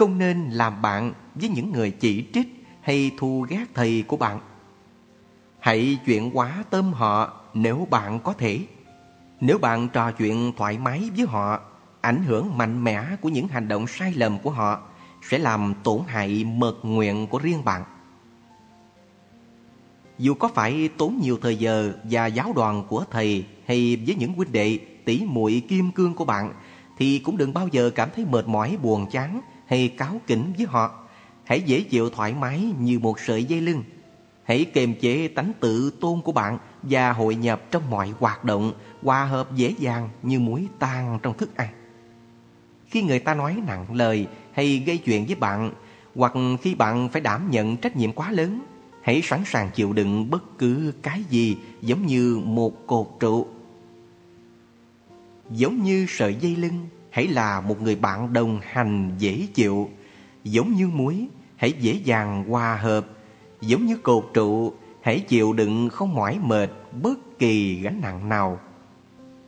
Không nên làm bạn với những người chỉ trích hay thu ghét thầy của bạn. Hãy chuyển hóa tâm họ nếu bạn có thể. Nếu bạn trò chuyện thoải mái với họ, ảnh hưởng mạnh mẽ của những hành động sai lầm của họ sẽ làm tổn hại mật nguyện của riêng bạn. Dù có phải tốn nhiều thời giờ và giáo đoàn của thầy hay với những huynh đệ tỷ muội kim cương của bạn thì cũng đừng bao giờ cảm thấy mệt mỏi buồn chán hay cáo kỉnh với họ. Hãy dễ chịu thoải mái như một sợi dây lưng. Hãy kiềm chế tánh tự tôn của bạn và hội nhập trong mọi hoạt động, hòa hợp dễ dàng như muối tan trong thức ăn. Khi người ta nói nặng lời hay gây chuyện với bạn, hoặc khi bạn phải đảm nhận trách nhiệm quá lớn, hãy sẵn sàng chịu đựng bất cứ cái gì giống như một cột trụ. Giống như sợi dây lưng, hãy là một người bạn đồng hành dễ chịu. Giống như muối, hãy dễ dàng hòa hợp. Giống như cột trụ, hãy chịu đựng không mỏi mệt bất kỳ gánh nặng nào.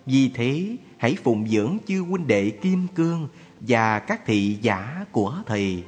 Vì thế, hãy phụng dưỡng chư huynh đệ kim cương và các thị giả của thầy.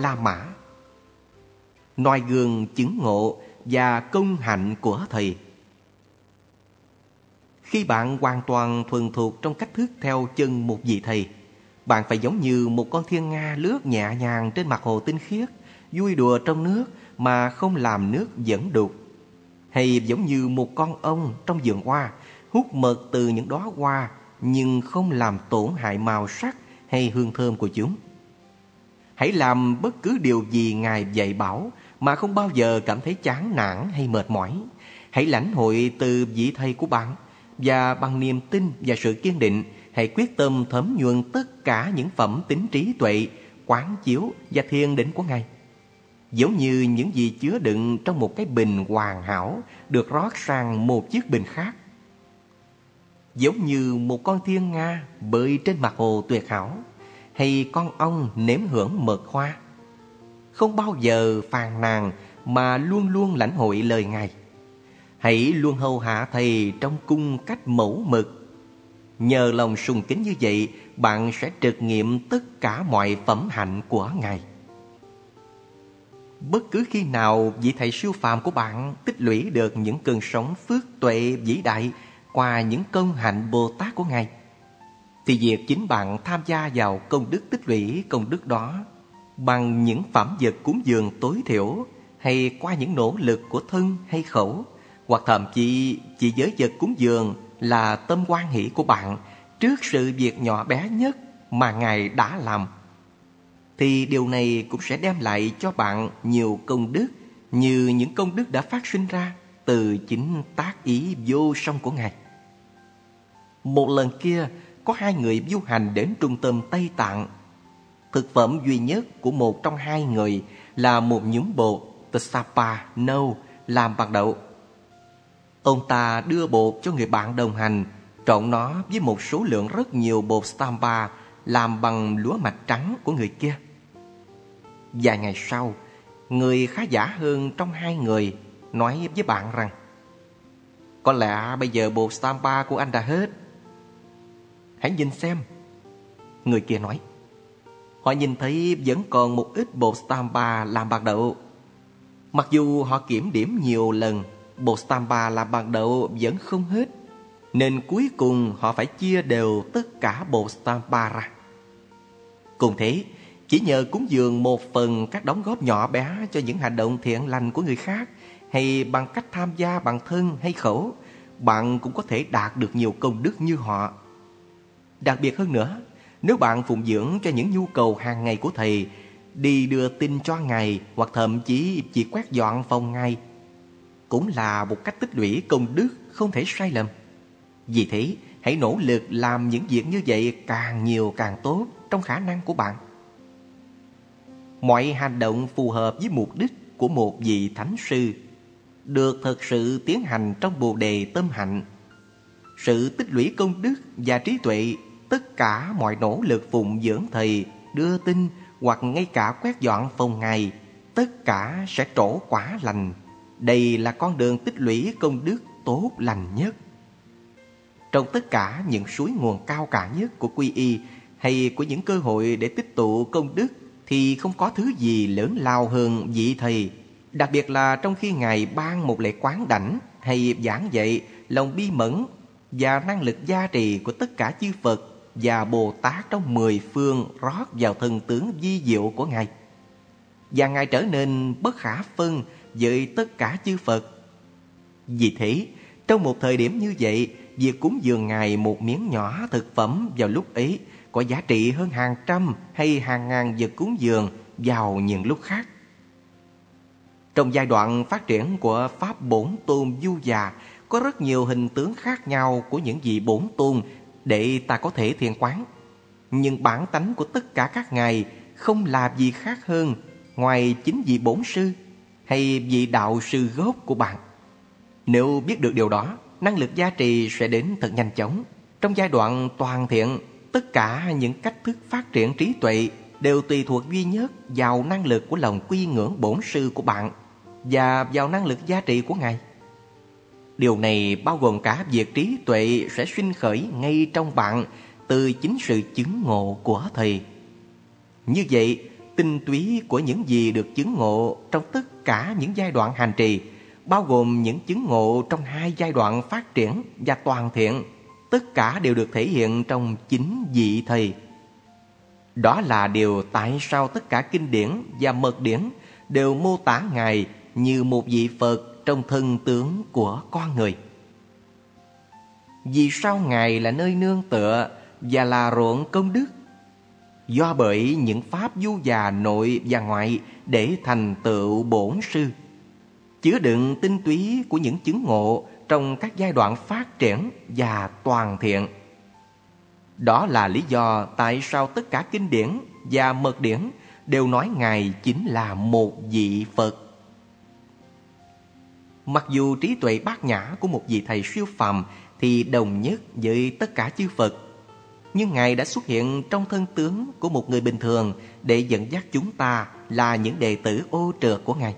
La Mã noi gương chứng ngộ và công hạnh của Thầy. Khi bạn hoàn toàn thuần thuộc trong cách thức theo chân một vị Thầy, bạn phải giống như một con thiên nga lướt nhẹ nhàng trên mặt hồ tinh khiết, vui đùa trong nước mà không làm nước dẫn đục. Hay giống như một con ong trong vườn hoa, hút mật từ những đóa hoa nhưng không làm tổn hại màu sắc hay hương thơm của chúng. Hãy làm bất cứ điều gì Ngài dạy bảo mà không bao giờ cảm thấy chán nản hay mệt mỏi. Hãy lãnh hội từ vị thầy của bạn và bằng niềm tin và sự kiên định hãy quyết tâm thấm nhuần tất cả những phẩm tính trí tuệ, quán chiếu và thiền định của Ngài. Giống như những gì chứa đựng trong một cái bình hoàn hảo được rót sang một chiếc bình khác. Giống như một con thiên nga bơi trên mặt hồ tuyệt hảo hay con ong nếm hưởng mật hoa. Không bao giờ phàn nàn mà luôn luôn lãnh hội lời Ngài. Hãy luôn hầu hạ Thầy trong cung cách mẫu mực. Nhờ lòng sùng kính như vậy, bạn sẽ trực nghiệm tất cả mọi phẩm hạnh của Ngài. Bất cứ khi nào vị thầy siêu phàm của bạn tích lũy được những cơn sóng phước tuệ vĩ đại qua những công hạnh Bồ Tát của Ngài, thì việc chính bạn tham gia vào công đức tích lũy công đức đó bằng những phẩm vật cúng dường tối thiểu hay qua những nỗ lực của thân hay khẩu hoặc thậm chí chỉ với vật cúng dường là tâm quan hỷ của bạn trước sự việc nhỏ bé nhất mà Ngài đã làm thì điều này cũng sẽ đem lại cho bạn nhiều công đức như những công đức đã phát sinh ra từ chính tác ý vô song của Ngài. Một lần kia, có hai người du hành đến trung tâm Tây Tạng. Thực phẩm duy nhất của một trong hai người là một nhúm bột tsapa nâu làm bằng đậu. Ông ta đưa bột cho người bạn đồng hành, trộn nó với một số lượng rất nhiều bột stampa làm bằng lúa mạch trắng của người kia. Vài ngày sau, người khá giả hơn trong hai người nói với bạn rằng Có lẽ bây giờ bột stampa của anh đã hết Hãy nhìn xem. Người kia nói. Họ nhìn thấy vẫn còn một ít bột stampa làm bằng đậu Mặc dù họ kiểm điểm nhiều lần Bột stampa làm bằng đậu vẫn không hết Nên cuối cùng họ phải chia đều tất cả bột stampa ra. Cùng thế, chỉ nhờ cúng dường một phần các đóng góp nhỏ bé cho những hành động thiện lành của người khác hay bằng cách tham gia bằng thân hay khẩu, bạn cũng có thể đạt được nhiều công đức như họ. Đặc biệt hơn nữa, nếu bạn phụng dưỡng cho những nhu cầu hàng ngày của thầy, đi đưa tin cho ngài hoặc thậm chí chỉ quét dọn phòng ngài, cũng là một cách tích lũy công đức không thể sai lầm. Vì thế, hãy nỗ lực làm những việc như vậy càng nhiều càng tốt trong khả năng của bạn. Mọi hành động phù hợp với mục đích của một vị thánh sư được thực sự tiến hành trong bồ đề tâm hạnh. Sự tích lũy công đức và trí tuệ, tất cả mọi nỗ lực phụng dưỡng thầy, đưa tin hoặc ngay cả quét dọn phòng ngày, tất cả sẽ trổ quả lành. Đây là con đường tích lũy công đức tốt lành nhất. Trong tất cả những suối nguồn cao cả nhất của quy y hay của những cơ hội để tích tụ công đức thì không có thứ gì lớn lao hơn vị thầy Đặc biệt là trong khi Ngài ban một lễ quán đảnh hay giảng dạy lòng bi mẫn và năng lực gia trì của tất cả chư Phật và Bồ Tát trong mười phương rót vào thân tướng vi diệu của Ngài. Và Ngài trở nên bất khả phân với tất cả chư Phật. Vì thế, trong một thời điểm như vậy, việc cúng dường Ngài một miếng nhỏ thực phẩm vào lúc ấy có giá trị hơn hàng trăm hay hàng ngàn vật cúng dường vào những lúc khác. Trong giai đoạn phát triển của Pháp Bổn Tôn Du già, có rất nhiều hình tướng khác nhau của những vị bổn tôn để ta có thể thiền quán. Nhưng bản tánh của tất cả các ngài không là gì khác hơn ngoài chính vị bổn sư hay vị đạo sư gốc của bạn. Nếu biết được điều đó, năng lực gia trì sẽ đến thật nhanh chóng. Trong giai đoạn toàn thiện, tất cả những cách thức phát triển trí tuệ đều tùy thuộc duy nhất vào năng lực của lòng quy ngưỡng bổn sư của bạn và vào năng lực giá trị của Ngài. Điều này bao gồm cả việc trí tuệ sẽ sinh khởi ngay trong bạn từ chính sự chứng ngộ của Thầy. Như vậy, tinh túy của những gì được chứng ngộ trong tất cả những giai đoạn hành trì, bao gồm những chứng ngộ trong hai giai đoạn phát triển và toàn thiện, tất cả đều được thể hiện trong chính vị Thầy. Đó là điều tại sao tất cả kinh điển và mật điển đều mô tả Ngài như một vị Phật trong thân tướng của con người. Vì sao Ngài là nơi nương tựa và là ruộng công đức? Do bởi những pháp du già nội và ngoại để thành tựu bổn sư, chứa đựng tinh túy của những chứng ngộ trong các giai đoạn phát triển và toàn thiện. Đó là lý do tại sao tất cả kinh điển và mật điển đều nói Ngài chính là một vị Phật. Mặc dù trí tuệ bát nhã của một vị thầy siêu phàm thì đồng nhất với tất cả chư Phật. Nhưng Ngài đã xuất hiện trong thân tướng của một người bình thường để dẫn dắt chúng ta là những đệ tử ô trượt của Ngài.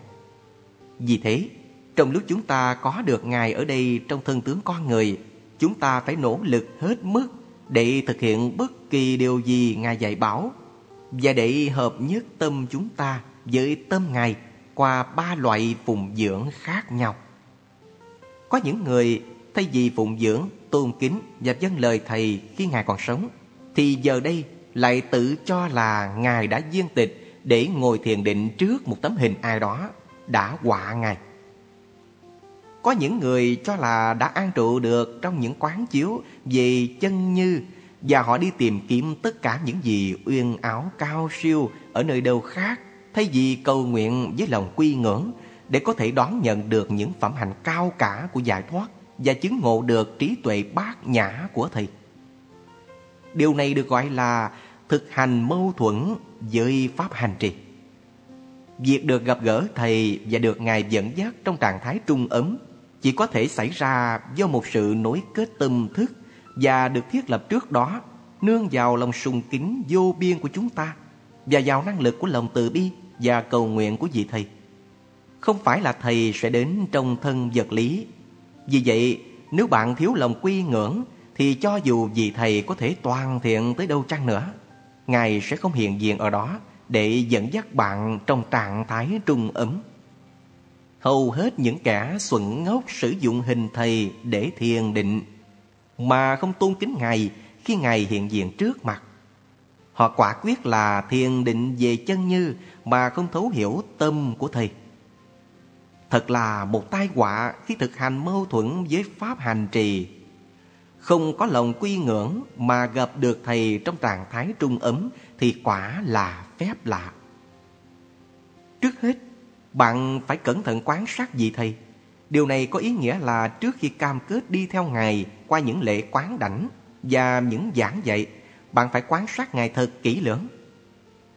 Vì thế, trong lúc chúng ta có được Ngài ở đây trong thân tướng con người, chúng ta phải nỗ lực hết mức để thực hiện bất kỳ điều gì Ngài dạy bảo và để hợp nhất tâm chúng ta với tâm Ngài qua ba loại phụng dưỡng khác nhau. Có những người thay vì phụng dưỡng, tôn kính và dâng lời Thầy khi Ngài còn sống, thì giờ đây lại tự cho là Ngài đã viên tịch để ngồi thiền định trước một tấm hình ai đó đã họa Ngài. Có những người cho là đã an trụ được trong những quán chiếu về chân như và họ đi tìm kiếm tất cả những gì uyên áo cao siêu ở nơi đâu khác thay vì cầu nguyện với lòng quy ngưỡng để có thể đón nhận được những phẩm hạnh cao cả của giải thoát và chứng ngộ được trí tuệ bát nhã của Thầy. Điều này được gọi là thực hành mâu thuẫn với pháp hành trì. Việc được gặp gỡ Thầy và được Ngài dẫn dắt trong trạng thái trung ấm chỉ có thể xảy ra do một sự nối kết tâm thức và được thiết lập trước đó nương vào lòng sùng kính vô biên của chúng ta và vào năng lực của lòng từ bi và cầu nguyện của vị thầy. Không phải là thầy sẽ đến trong thân vật lý. Vì vậy, nếu bạn thiếu lòng quy ngưỡng thì cho dù vị thầy có thể toàn thiện tới đâu chăng nữa, Ngài sẽ không hiện diện ở đó để dẫn dắt bạn trong trạng thái trung ấm. Hầu hết những kẻ xuẩn ngốc sử dụng hình thầy để thiền định mà không tôn kính Ngài khi Ngài hiện diện trước mặt Họ quả quyết là thiền định về chân như mà không thấu hiểu tâm của thầy. Thật là một tai họa khi thực hành mâu thuẫn với pháp hành trì. Không có lòng quy ngưỡng mà gặp được thầy trong trạng thái trung ấm thì quả là phép lạ. Trước hết, bạn phải cẩn thận quan sát vị thầy. Điều này có ý nghĩa là trước khi cam kết đi theo Ngài qua những lễ quán đảnh và những giảng dạy, bạn phải quan sát Ngài thật kỹ lưỡng.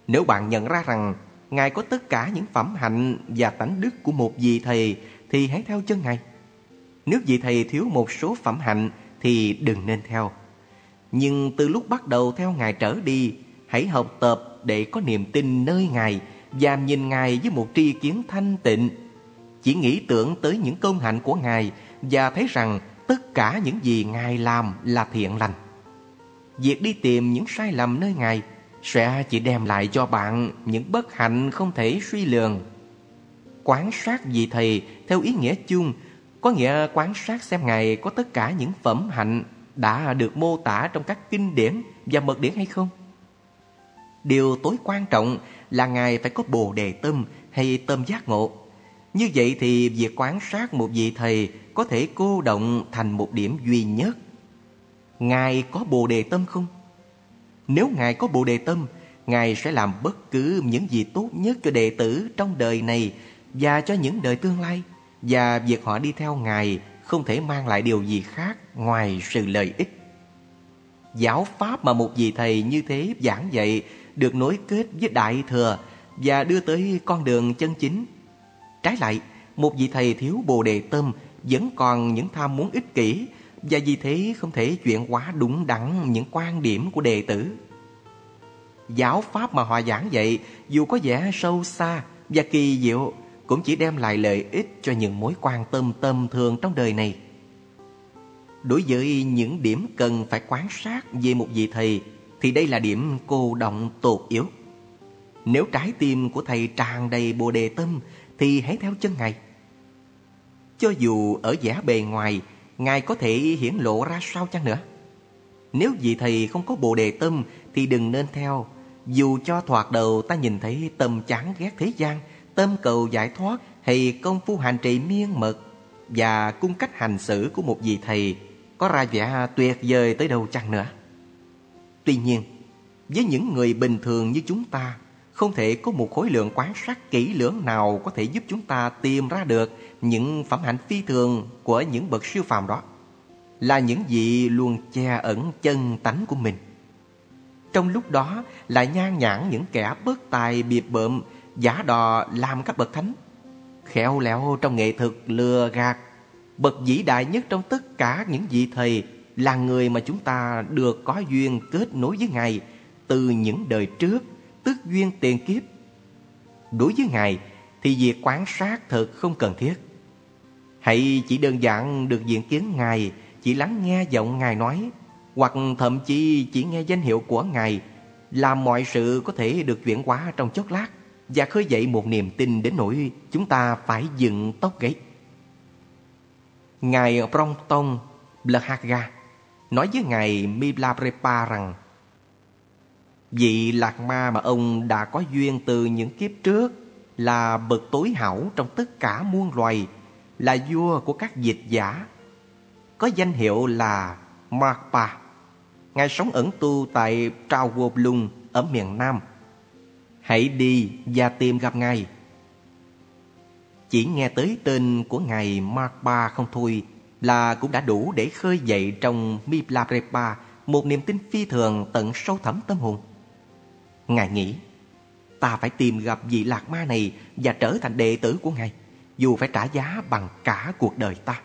Nếu bạn nhận ra rằng Ngài có tất cả những phẩm hạnh và tánh đức của một vị thầy thì hãy theo chân Ngài. Nếu vị thầy thiếu một số phẩm hạnh thì đừng nên theo. Nhưng từ lúc bắt đầu theo Ngài trở đi, hãy học tập để có niềm tin nơi Ngài và nhìn Ngài với một tri kiến thanh tịnh. Chỉ nghĩ tưởng tới những công hạnh của Ngài và thấy rằng tất cả những gì Ngài làm là thiện lành. Việc đi tìm những sai lầm nơi Ngài, sẽ chỉ đem lại cho bạn những bất hạnh không thể suy lường. Quán sát vị thầy theo ý nghĩa chung, có nghĩa quán sát xem Ngài có tất cả những phẩm hạnh đã được mô tả trong các kinh điển và mật điển hay không? Điều tối quan trọng là Ngài phải có bồ đề tâm hay tâm giác ngộ. Như vậy thì việc quán sát một vị thầy có thể cô động thành một điểm duy nhất. Ngài có bồ đề tâm không? Nếu Ngài có Bồ Đề Tâm, Ngài sẽ làm bất cứ những gì tốt nhất cho đệ tử trong đời này và cho những đời tương lai. Và việc họ đi theo Ngài không thể mang lại điều gì khác ngoài sự lợi ích. Giáo pháp mà một vị thầy như thế giảng dạy được nối kết với Đại Thừa và đưa tới con đường chân chính. Trái lại, một vị thầy thiếu Bồ Đề Tâm vẫn còn những tham muốn ích kỷ và vì thế không thể chuyện quá đúng đắn những quan điểm của đệ tử. Giáo pháp mà họ giảng dạy, dù có vẻ sâu xa và kỳ diệu, cũng chỉ đem lại lợi ích cho những mối quan tâm tâm thường trong đời này. Đối với những điểm cần phải quan sát về một vị thầy, thì đây là điểm cô động tột yếu. Nếu trái tim của thầy tràn đầy bồ đề tâm, thì hãy theo chân Ngài. Cho dù ở giả bề ngoài Ngài có thể hiển lộ ra sao chăng nữa? Nếu vị thầy không có bồ đề tâm thì đừng nên theo. Dù cho thoạt đầu ta nhìn thấy tâm chán ghét thế gian, tâm cầu giải thoát hay công phu hành trì miên mật và cung cách hành xử của một vị thầy có ra vẻ tuyệt vời tới đâu chăng nữa. Tuy nhiên, với những người bình thường như chúng ta, không thể có một khối lượng quan sát kỹ lưỡng nào có thể giúp chúng ta tìm ra được những phẩm hạnh phi thường của những bậc siêu phàm đó là những gì luôn che ẩn chân tánh của mình. Trong lúc đó lại nhan nhãn những kẻ bớt tài bịp bợm giả đò làm các bậc thánh. Khéo léo trong nghệ thuật lừa gạt, bậc vĩ đại nhất trong tất cả những vị thầy là người mà chúng ta được có duyên kết nối với Ngài từ những đời trước, tức duyên tiền kiếp. Đối với Ngài thì việc quán sát thật không cần thiết. Hãy chỉ đơn giản được diện kiến Ngài, chỉ lắng nghe giọng Ngài nói, hoặc thậm chí chỉ nghe danh hiệu của Ngài, làm mọi sự có thể được chuyển hóa trong chốc lát và khơi dậy một niềm tin đến nỗi chúng ta phải dựng tóc gáy. Ngài Prompton Blahaga nói với Ngài miblaprepa rằng Vị lạc ma mà ông đã có duyên từ những kiếp trước là bậc tối hảo trong tất cả muôn loài là vua của các dịch giả. Có danh hiệu là Marpa. Ngài sống ẩn tu tại Trao Vô Lung ở miền Nam. Hãy đi và tìm gặp Ngài. Chỉ nghe tới tên của Ngài Marpa không thôi là cũng đã đủ để khơi dậy trong Miplarepa một niềm tin phi thường tận sâu thẳm tâm hồn. Ngài nghĩ, ta phải tìm gặp vị lạc ma này và trở thành đệ tử của Ngài dù phải trả giá bằng cả cuộc đời ta.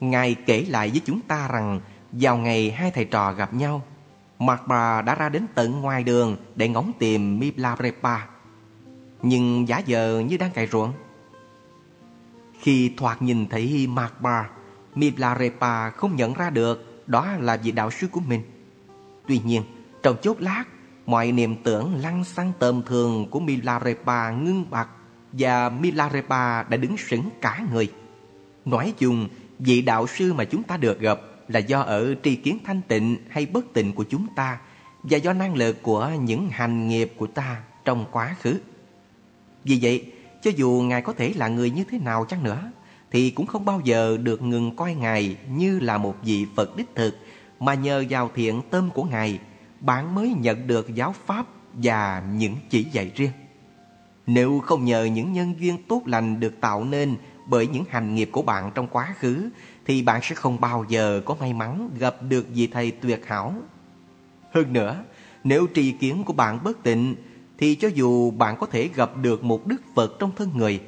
Ngài kể lại với chúng ta rằng vào ngày hai thầy trò gặp nhau, Mạc bà đã ra đến tận ngoài đường để ngóng tìm Miplarepa. Nhưng giả giờ như đang cày ruộng. Khi thoạt nhìn thấy Mạc bà, Miplarepa không nhận ra được đó là vị đạo sư của mình. Tuy nhiên, trong chốc lát, mọi niềm tưởng lăng xăng tầm thường của Milarepa ngưng bặt và Milarepa đã đứng sững cả người. Nói chung, vị đạo sư mà chúng ta được gặp là do ở tri kiến thanh tịnh hay bất tịnh của chúng ta và do năng lực của những hành nghiệp của ta trong quá khứ. Vì vậy, cho dù Ngài có thể là người như thế nào chăng nữa, thì cũng không bao giờ được ngừng coi Ngài như là một vị Phật đích thực, mà nhờ vào thiện tâm của Ngài, bạn mới nhận được giáo pháp và những chỉ dạy riêng. Nếu không nhờ những nhân duyên tốt lành được tạo nên bởi những hành nghiệp của bạn trong quá khứ, thì bạn sẽ không bao giờ có may mắn gặp được vị thầy tuyệt hảo. Hơn nữa, nếu tri kiến của bạn bất tịnh, thì cho dù bạn có thể gặp được một Đức Phật trong thân người,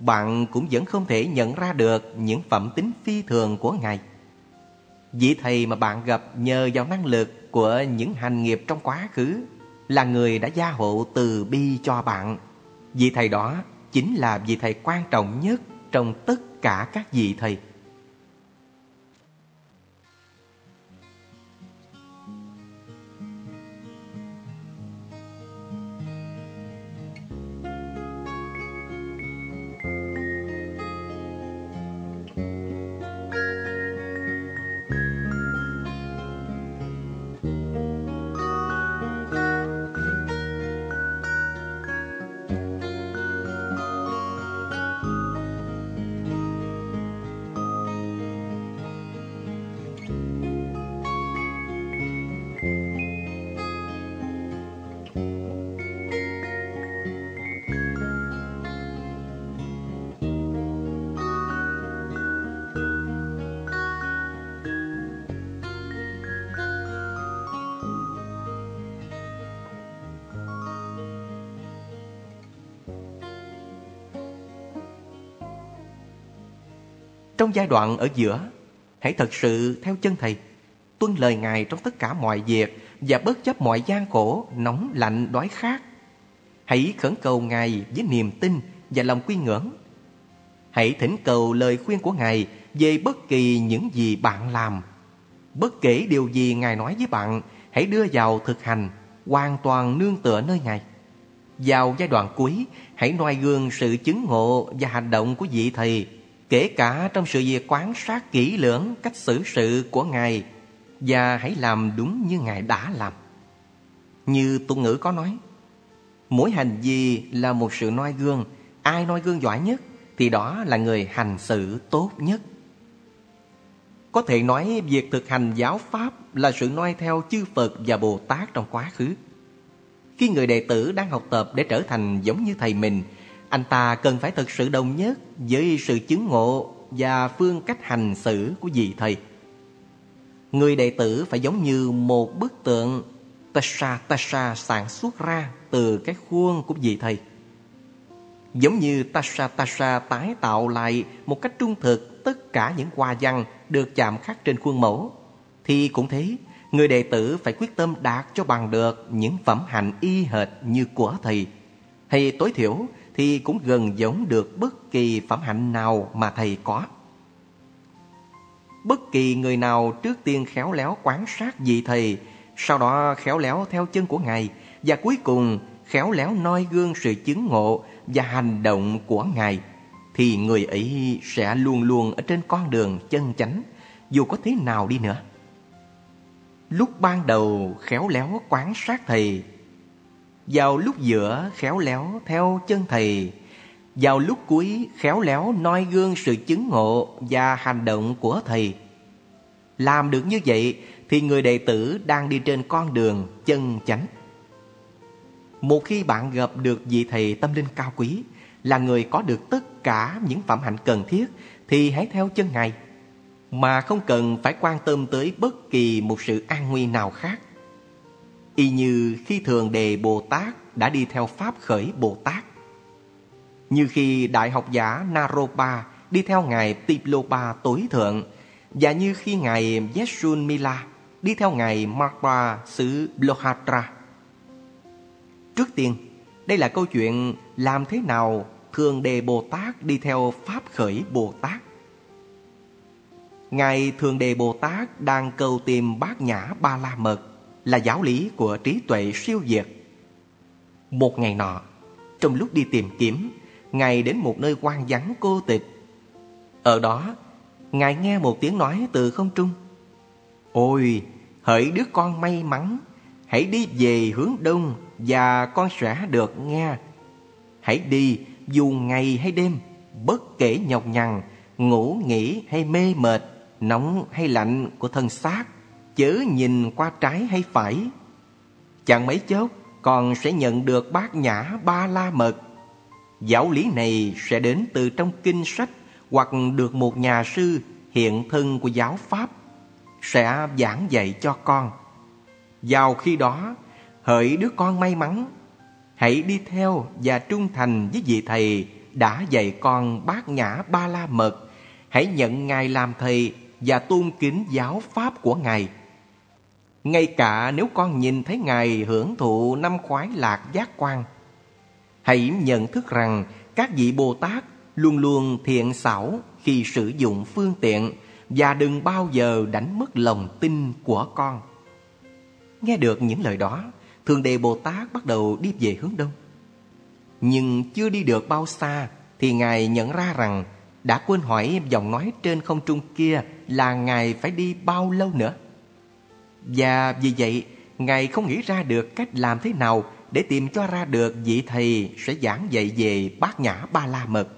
bạn cũng vẫn không thể nhận ra được những phẩm tính phi thường của Ngài. Vị thầy mà bạn gặp nhờ vào năng lực của những hành nghiệp trong quá khứ là người đã gia hộ từ bi cho bạn. Vị thầy đó chính là vị thầy quan trọng nhất trong tất cả các vị thầy. Trong giai đoạn ở giữa, hãy thật sự theo chân Thầy, tuân lời Ngài trong tất cả mọi việc và bất chấp mọi gian khổ, nóng, lạnh, đói khát. Hãy khẩn cầu Ngài với niềm tin và lòng quy ngưỡng. Hãy thỉnh cầu lời khuyên của Ngài về bất kỳ những gì bạn làm. Bất kể điều gì Ngài nói với bạn, hãy đưa vào thực hành, hoàn toàn nương tựa nơi Ngài. Vào giai đoạn cuối, hãy noi gương sự chứng ngộ và hành động của vị Thầy kể cả trong sự việc quan sát kỹ lưỡng cách xử sự của Ngài và hãy làm đúng như Ngài đã làm. Như tục ngữ có nói, mỗi hành vi là một sự noi gương, ai noi gương giỏi nhất thì đó là người hành xử tốt nhất. Có thể nói việc thực hành giáo Pháp là sự noi theo chư Phật và Bồ Tát trong quá khứ. Khi người đệ tử đang học tập để trở thành giống như thầy mình anh ta cần phải thực sự đồng nhất với sự chứng ngộ và phương cách hành xử của vị thầy. Người đệ tử phải giống như một bức tượng Tasha Tasha sản xuất ra từ cái khuôn của vị thầy. Giống như Tasha Tasha tái tạo lại một cách trung thực tất cả những hoa văn được chạm khắc trên khuôn mẫu, thì cũng thế, người đệ tử phải quyết tâm đạt cho bằng được những phẩm hạnh y hệt như của thầy, hay tối thiểu thì cũng gần giống được bất kỳ phẩm hạnh nào mà thầy có. Bất kỳ người nào trước tiên khéo léo quan sát vị thầy, sau đó khéo léo theo chân của Ngài và cuối cùng khéo léo noi gương sự chứng ngộ và hành động của Ngài thì người ấy sẽ luôn luôn ở trên con đường chân chánh dù có thế nào đi nữa. Lúc ban đầu khéo léo quan sát thầy vào lúc giữa khéo léo theo chân thầy, Vào lúc cuối khéo léo noi gương sự chứng ngộ và hành động của thầy. Làm được như vậy thì người đệ tử đang đi trên con đường chân chánh. Một khi bạn gặp được vị thầy tâm linh cao quý, Là người có được tất cả những phẩm hạnh cần thiết, Thì hãy theo chân Ngài. Mà không cần phải quan tâm tới bất kỳ một sự an nguy nào khác y như khi thường đề Bồ Tát đã đi theo Pháp khởi Bồ Tát. Như khi Đại học giả Naropa đi theo Ngài Tiplopa tối thượng và như khi Ngài Yesun Mila đi theo Ngài Marpa xứ Blohatra. Trước tiên, đây là câu chuyện làm thế nào Thường Đề Bồ Tát đi theo Pháp khởi Bồ Tát. Ngài Thường Đề Bồ Tát đang cầu tìm bát nhã ba la mật là giáo lý của trí tuệ siêu việt. Một ngày nọ, trong lúc đi tìm kiếm, Ngài đến một nơi quan vắng cô tịch. Ở đó, Ngài nghe một tiếng nói từ không trung. Ôi, hỡi đứa con may mắn, hãy đi về hướng đông và con sẽ được nghe. Hãy đi dù ngày hay đêm, bất kể nhọc nhằn, ngủ nghỉ hay mê mệt, nóng hay lạnh của thân xác, chớ nhìn qua trái hay phải. Chẳng mấy chốc, còn sẽ nhận được bát nhã ba la mật. Giáo lý này sẽ đến từ trong kinh sách hoặc được một nhà sư hiện thân của giáo pháp sẽ giảng dạy cho con. Vào khi đó, hỡi đứa con may mắn, hãy đi theo và trung thành với vị thầy đã dạy con bát nhã ba la mật. Hãy nhận Ngài làm thầy và tôn kính giáo pháp của Ngài. Ngay cả nếu con nhìn thấy Ngài hưởng thụ năm khoái lạc giác quan, hãy nhận thức rằng các vị Bồ Tát luôn luôn thiện xảo khi sử dụng phương tiện và đừng bao giờ đánh mất lòng tin của con. Nghe được những lời đó, thường Đề Bồ Tát bắt đầu đi về hướng đông. Nhưng chưa đi được bao xa thì Ngài nhận ra rằng đã quên hỏi giọng nói trên không trung kia là Ngài phải đi bao lâu nữa. Và vì vậy, Ngài không nghĩ ra được cách làm thế nào để tìm cho ra được vị thầy sẽ giảng dạy về bát nhã ba la mật.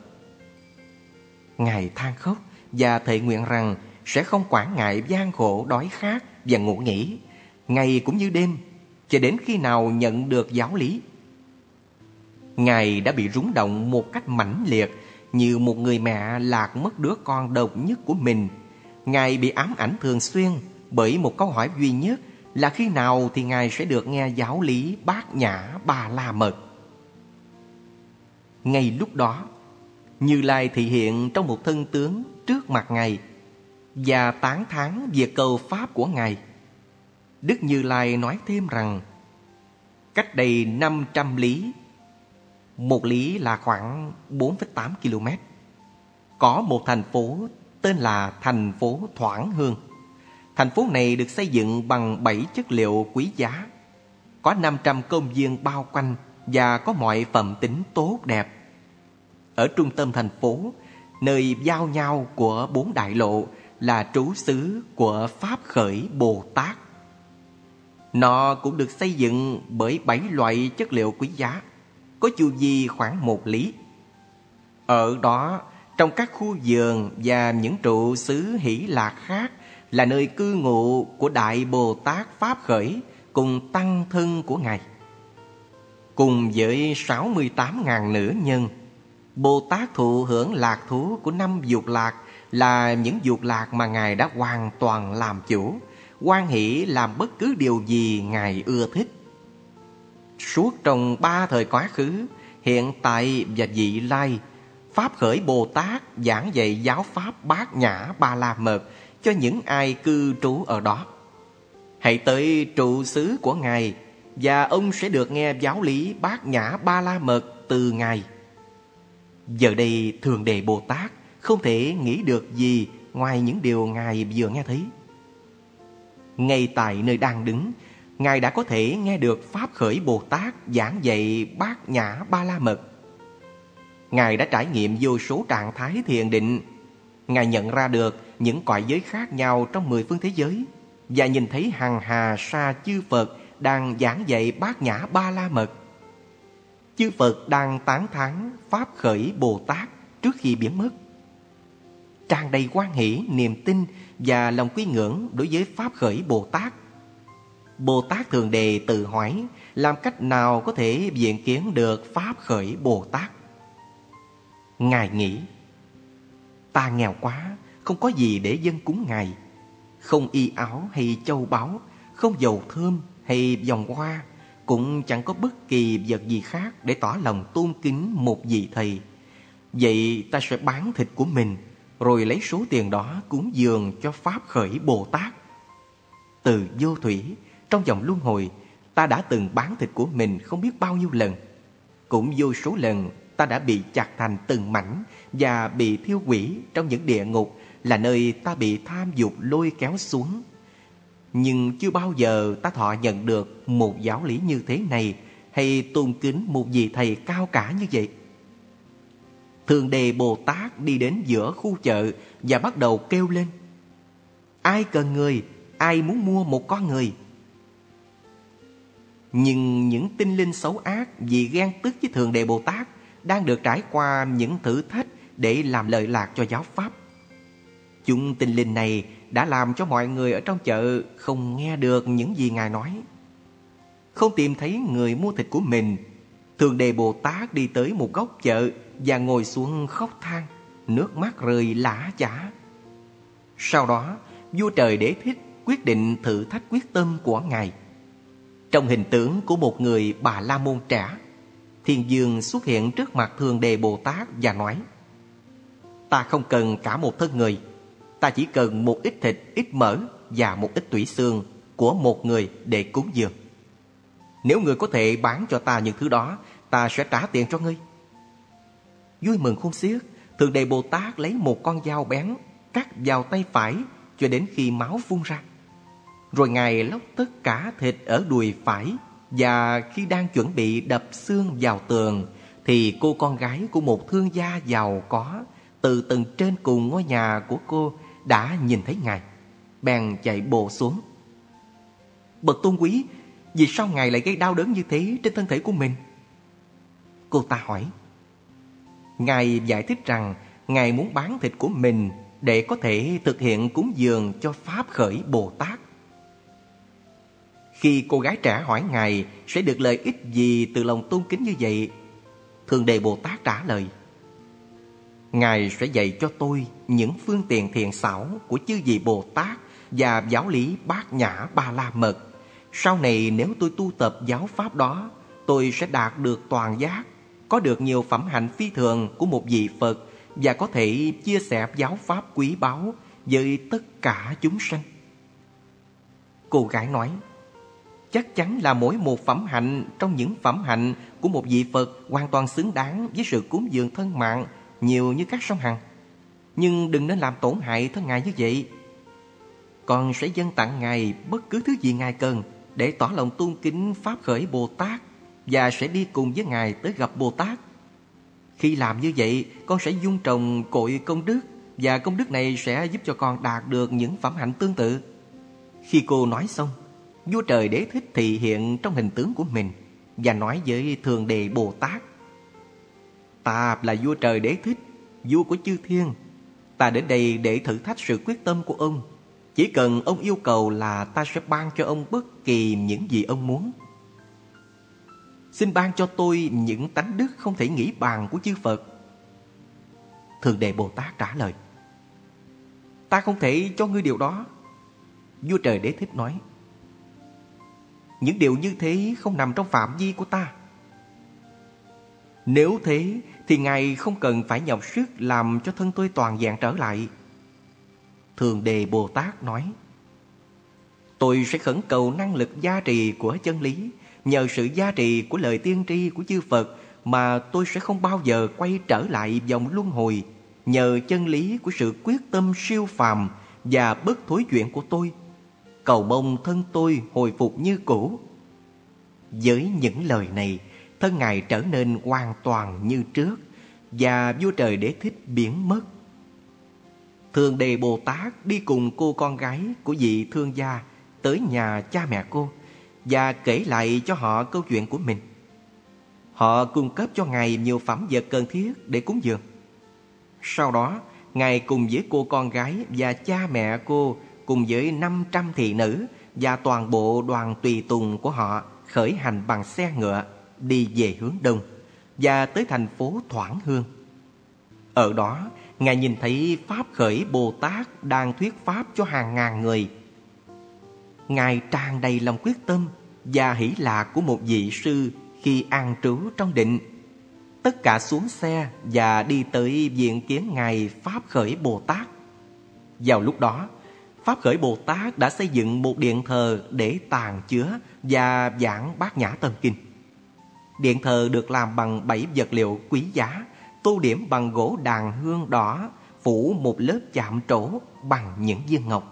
Ngài than khóc và thệ nguyện rằng sẽ không quản ngại gian khổ đói khát và ngủ nghỉ, ngày cũng như đêm, cho đến khi nào nhận được giáo lý. Ngài đã bị rúng động một cách mãnh liệt như một người mẹ lạc mất đứa con độc nhất của mình. Ngài bị ám ảnh thường xuyên bởi một câu hỏi duy nhất là khi nào thì Ngài sẽ được nghe giáo lý bát nhã ba la mật. Ngay lúc đó, Như Lai thị hiện trong một thân tướng trước mặt Ngài và tán thán về cầu pháp của Ngài. Đức Như Lai nói thêm rằng cách đây 500 lý, một lý là khoảng 4,8 km, có một thành phố tên là thành phố Thoảng Hương. Thành phố này được xây dựng bằng 7 chất liệu quý giá, có 500 công viên bao quanh và có mọi phẩm tính tốt đẹp. Ở trung tâm thành phố, nơi giao nhau của bốn đại lộ là trú xứ của Pháp khởi Bồ Tát. Nó cũng được xây dựng bởi bảy loại chất liệu quý giá, có chu vi khoảng một lý. Ở đó, trong các khu vườn và những trụ xứ hỷ lạc khác là nơi cư ngụ của Đại Bồ Tát Pháp khởi cùng tăng thân của Ngài. Cùng với 68.000 nữ nhân, Bồ Tát thụ hưởng lạc thú của năm dục lạc là những dục lạc mà Ngài đã hoàn toàn làm chủ, quan hỷ làm bất cứ điều gì Ngài ưa thích. Suốt trong ba thời quá khứ, hiện tại và vị lai, Pháp khởi Bồ Tát giảng dạy giáo Pháp bát nhã ba la mật cho những ai cư trú ở đó. Hãy tới trụ xứ của Ngài và ông sẽ được nghe giáo lý bát nhã ba la mật từ Ngài. Giờ đây Thường Đề Bồ Tát không thể nghĩ được gì ngoài những điều Ngài vừa nghe thấy. Ngay tại nơi đang đứng, Ngài đã có thể nghe được Pháp khởi Bồ Tát giảng dạy bát nhã ba la mật. Ngài đã trải nghiệm vô số trạng thái thiền định. Ngài nhận ra được những cõi giới khác nhau trong mười phương thế giới và nhìn thấy hằng hà sa chư Phật đang giảng dạy bát nhã ba la mật. Chư Phật đang tán thán Pháp khởi Bồ Tát trước khi biến mất tràn đầy quan hỷ, niềm tin và lòng quý ngưỡng đối với Pháp khởi Bồ Tát. Bồ Tát thường đề tự hỏi làm cách nào có thể diện kiến được Pháp khởi Bồ Tát. Ngài nghĩ, ta nghèo quá, không có gì để dân cúng Ngài. Không y áo hay châu báu, không dầu thơm hay vòng hoa, cũng chẳng có bất kỳ vật gì khác để tỏ lòng tôn kính một vị thầy. Vậy ta sẽ bán thịt của mình rồi lấy số tiền đó cúng dường cho Pháp khởi Bồ Tát. Từ vô thủy, trong dòng luân hồi, ta đã từng bán thịt của mình không biết bao nhiêu lần. Cũng vô số lần ta đã bị chặt thành từng mảnh và bị thiêu quỷ trong những địa ngục là nơi ta bị tham dục lôi kéo xuống. Nhưng chưa bao giờ ta thọ nhận được một giáo lý như thế này hay tôn kính một vị thầy cao cả như vậy. Thường đề Bồ Tát đi đến giữa khu chợ và bắt đầu kêu lên. Ai cần người, ai muốn mua một con người? Nhưng những tinh linh xấu ác vì ghen tức với Thượng Đề Bồ Tát đang được trải qua những thử thách để làm lợi lạc cho giáo pháp. Chúng tinh linh này đã làm cho mọi người ở trong chợ không nghe được những gì Ngài nói. Không tìm thấy người mua thịt của mình, thường Đề Bồ Tát đi tới một góc chợ và ngồi xuống khóc than, nước mắt rơi lã chả. Sau đó, vua trời đế thích quyết định thử thách quyết tâm của Ngài. Trong hình tướng của một người bà La Môn trẻ, Thiên Dương xuất hiện trước mặt Thường Đề Bồ Tát và nói Ta không cần cả một thân người, ta chỉ cần một ít thịt, ít mỡ và một ít tủy xương của một người để cúng dường. Nếu người có thể bán cho ta những thứ đó, ta sẽ trả tiền cho ngươi. Vui mừng khôn xiết, Thượng Đề Bồ Tát lấy một con dao bén cắt vào tay phải cho đến khi máu phun ra. Rồi Ngài lóc tất cả thịt ở đùi phải và khi đang chuẩn bị đập xương vào tường thì cô con gái của một thương gia giàu có từ tầng trên cùng ngôi nhà của cô đã nhìn thấy Ngài. Bèn chạy bộ xuống. Bậc tôn quý, vì sao Ngài lại gây đau đớn như thế trên thân thể của mình? Cô ta hỏi. Ngài giải thích rằng Ngài muốn bán thịt của mình để có thể thực hiện cúng dường cho Pháp khởi Bồ Tát. Khi cô gái trẻ hỏi Ngài sẽ được lợi ích gì từ lòng tôn kính như vậy, Thường Đề Bồ Tát trả lời. Ngài sẽ dạy cho tôi những phương tiện thiện xảo của chư vị Bồ Tát và giáo lý bát nhã ba la mật. Sau này nếu tôi tu tập giáo pháp đó, tôi sẽ đạt được toàn giác, có được nhiều phẩm hạnh phi thường của một vị Phật và có thể chia sẻ giáo pháp quý báu với tất cả chúng sanh. Cô gái nói, chắc chắn là mỗi một phẩm hạnh trong những phẩm hạnh của một vị Phật hoàn toàn xứng đáng với sự cúng dường thân mạng nhiều như các sông Hằng. Nhưng đừng nên làm tổn hại thân Ngài như vậy. Con sẽ dâng tặng Ngài bất cứ thứ gì Ngài cần để tỏ lòng tôn kính Pháp khởi Bồ Tát và sẽ đi cùng với Ngài tới gặp Bồ Tát. Khi làm như vậy, con sẽ dung trồng cội công đức và công đức này sẽ giúp cho con đạt được những phẩm hạnh tương tự. Khi cô nói xong, vua trời đế thích thị hiện trong hình tướng của mình và nói với thường đề Bồ Tát. Ta là vua trời đế thích, vua của chư thiên. Ta đến đây để thử thách sự quyết tâm của ông. Chỉ cần ông yêu cầu là ta sẽ ban cho ông bất kỳ những gì ông muốn. Xin ban cho tôi những tánh đức không thể nghĩ bàn của chư Phật. Thường đề Bồ Tát trả lời. Ta không thể cho ngươi điều đó. Vua trời đế thích nói. Những điều như thế không nằm trong phạm vi của ta. Nếu thế thì Ngài không cần phải nhọc sức làm cho thân tôi toàn dạng trở lại. Thường đề Bồ Tát nói. Tôi sẽ khẩn cầu năng lực gia trì của chân lý Nhờ sự gia trì của lời tiên tri của chư Phật mà tôi sẽ không bao giờ quay trở lại vòng luân hồi. Nhờ chân lý của sự quyết tâm siêu phàm và bất thối chuyện của tôi, cầu mong thân tôi hồi phục như cũ. Với những lời này, thân Ngài trở nên hoàn toàn như trước và vua trời đế thích biến mất. Thường đề Bồ Tát đi cùng cô con gái của vị thương gia tới nhà cha mẹ cô và kể lại cho họ câu chuyện của mình. Họ cung cấp cho Ngài nhiều phẩm vật cần thiết để cúng dường. Sau đó, Ngài cùng với cô con gái và cha mẹ cô cùng với 500 thị nữ và toàn bộ đoàn tùy tùng của họ khởi hành bằng xe ngựa đi về hướng đông và tới thành phố Thoảng Hương. Ở đó, Ngài nhìn thấy Pháp khởi Bồ Tát đang thuyết Pháp cho hàng ngàn người Ngài tràn đầy lòng quyết tâm và hỷ lạc của một vị sư khi an trú trong định. Tất cả xuống xe và đi tới viện kiến Ngài Pháp Khởi Bồ Tát. Vào lúc đó, Pháp Khởi Bồ Tát đã xây dựng một điện thờ để tàn chứa và giảng bát nhã tâm kinh. Điện thờ được làm bằng bảy vật liệu quý giá, tô điểm bằng gỗ đàn hương đỏ, phủ một lớp chạm trổ bằng những viên ngọc.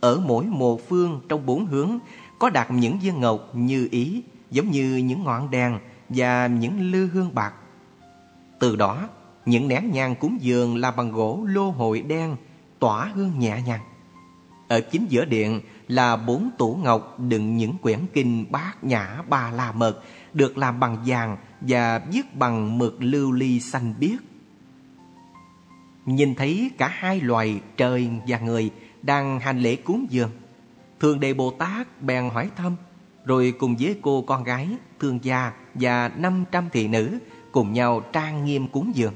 Ở mỗi một phương trong bốn hướng có đặt những viên ngọc như ý, giống như những ngọn đèn và những lư hương bạc. Từ đó, những nén nhang cúng dường là bằng gỗ lô hội đen, tỏa hương nhẹ nhàng. Ở chính giữa điện là bốn tủ ngọc đựng những quyển kinh bát nhã ba la mật được làm bằng vàng và viết bằng mực lưu ly xanh biếc. Nhìn thấy cả hai loài trời và người đang hành lễ cúng dường. Thường Đề Bồ Tát bèn hỏi thăm, rồi cùng với cô con gái, thương gia và 500 thị nữ cùng nhau trang nghiêm cúng dường.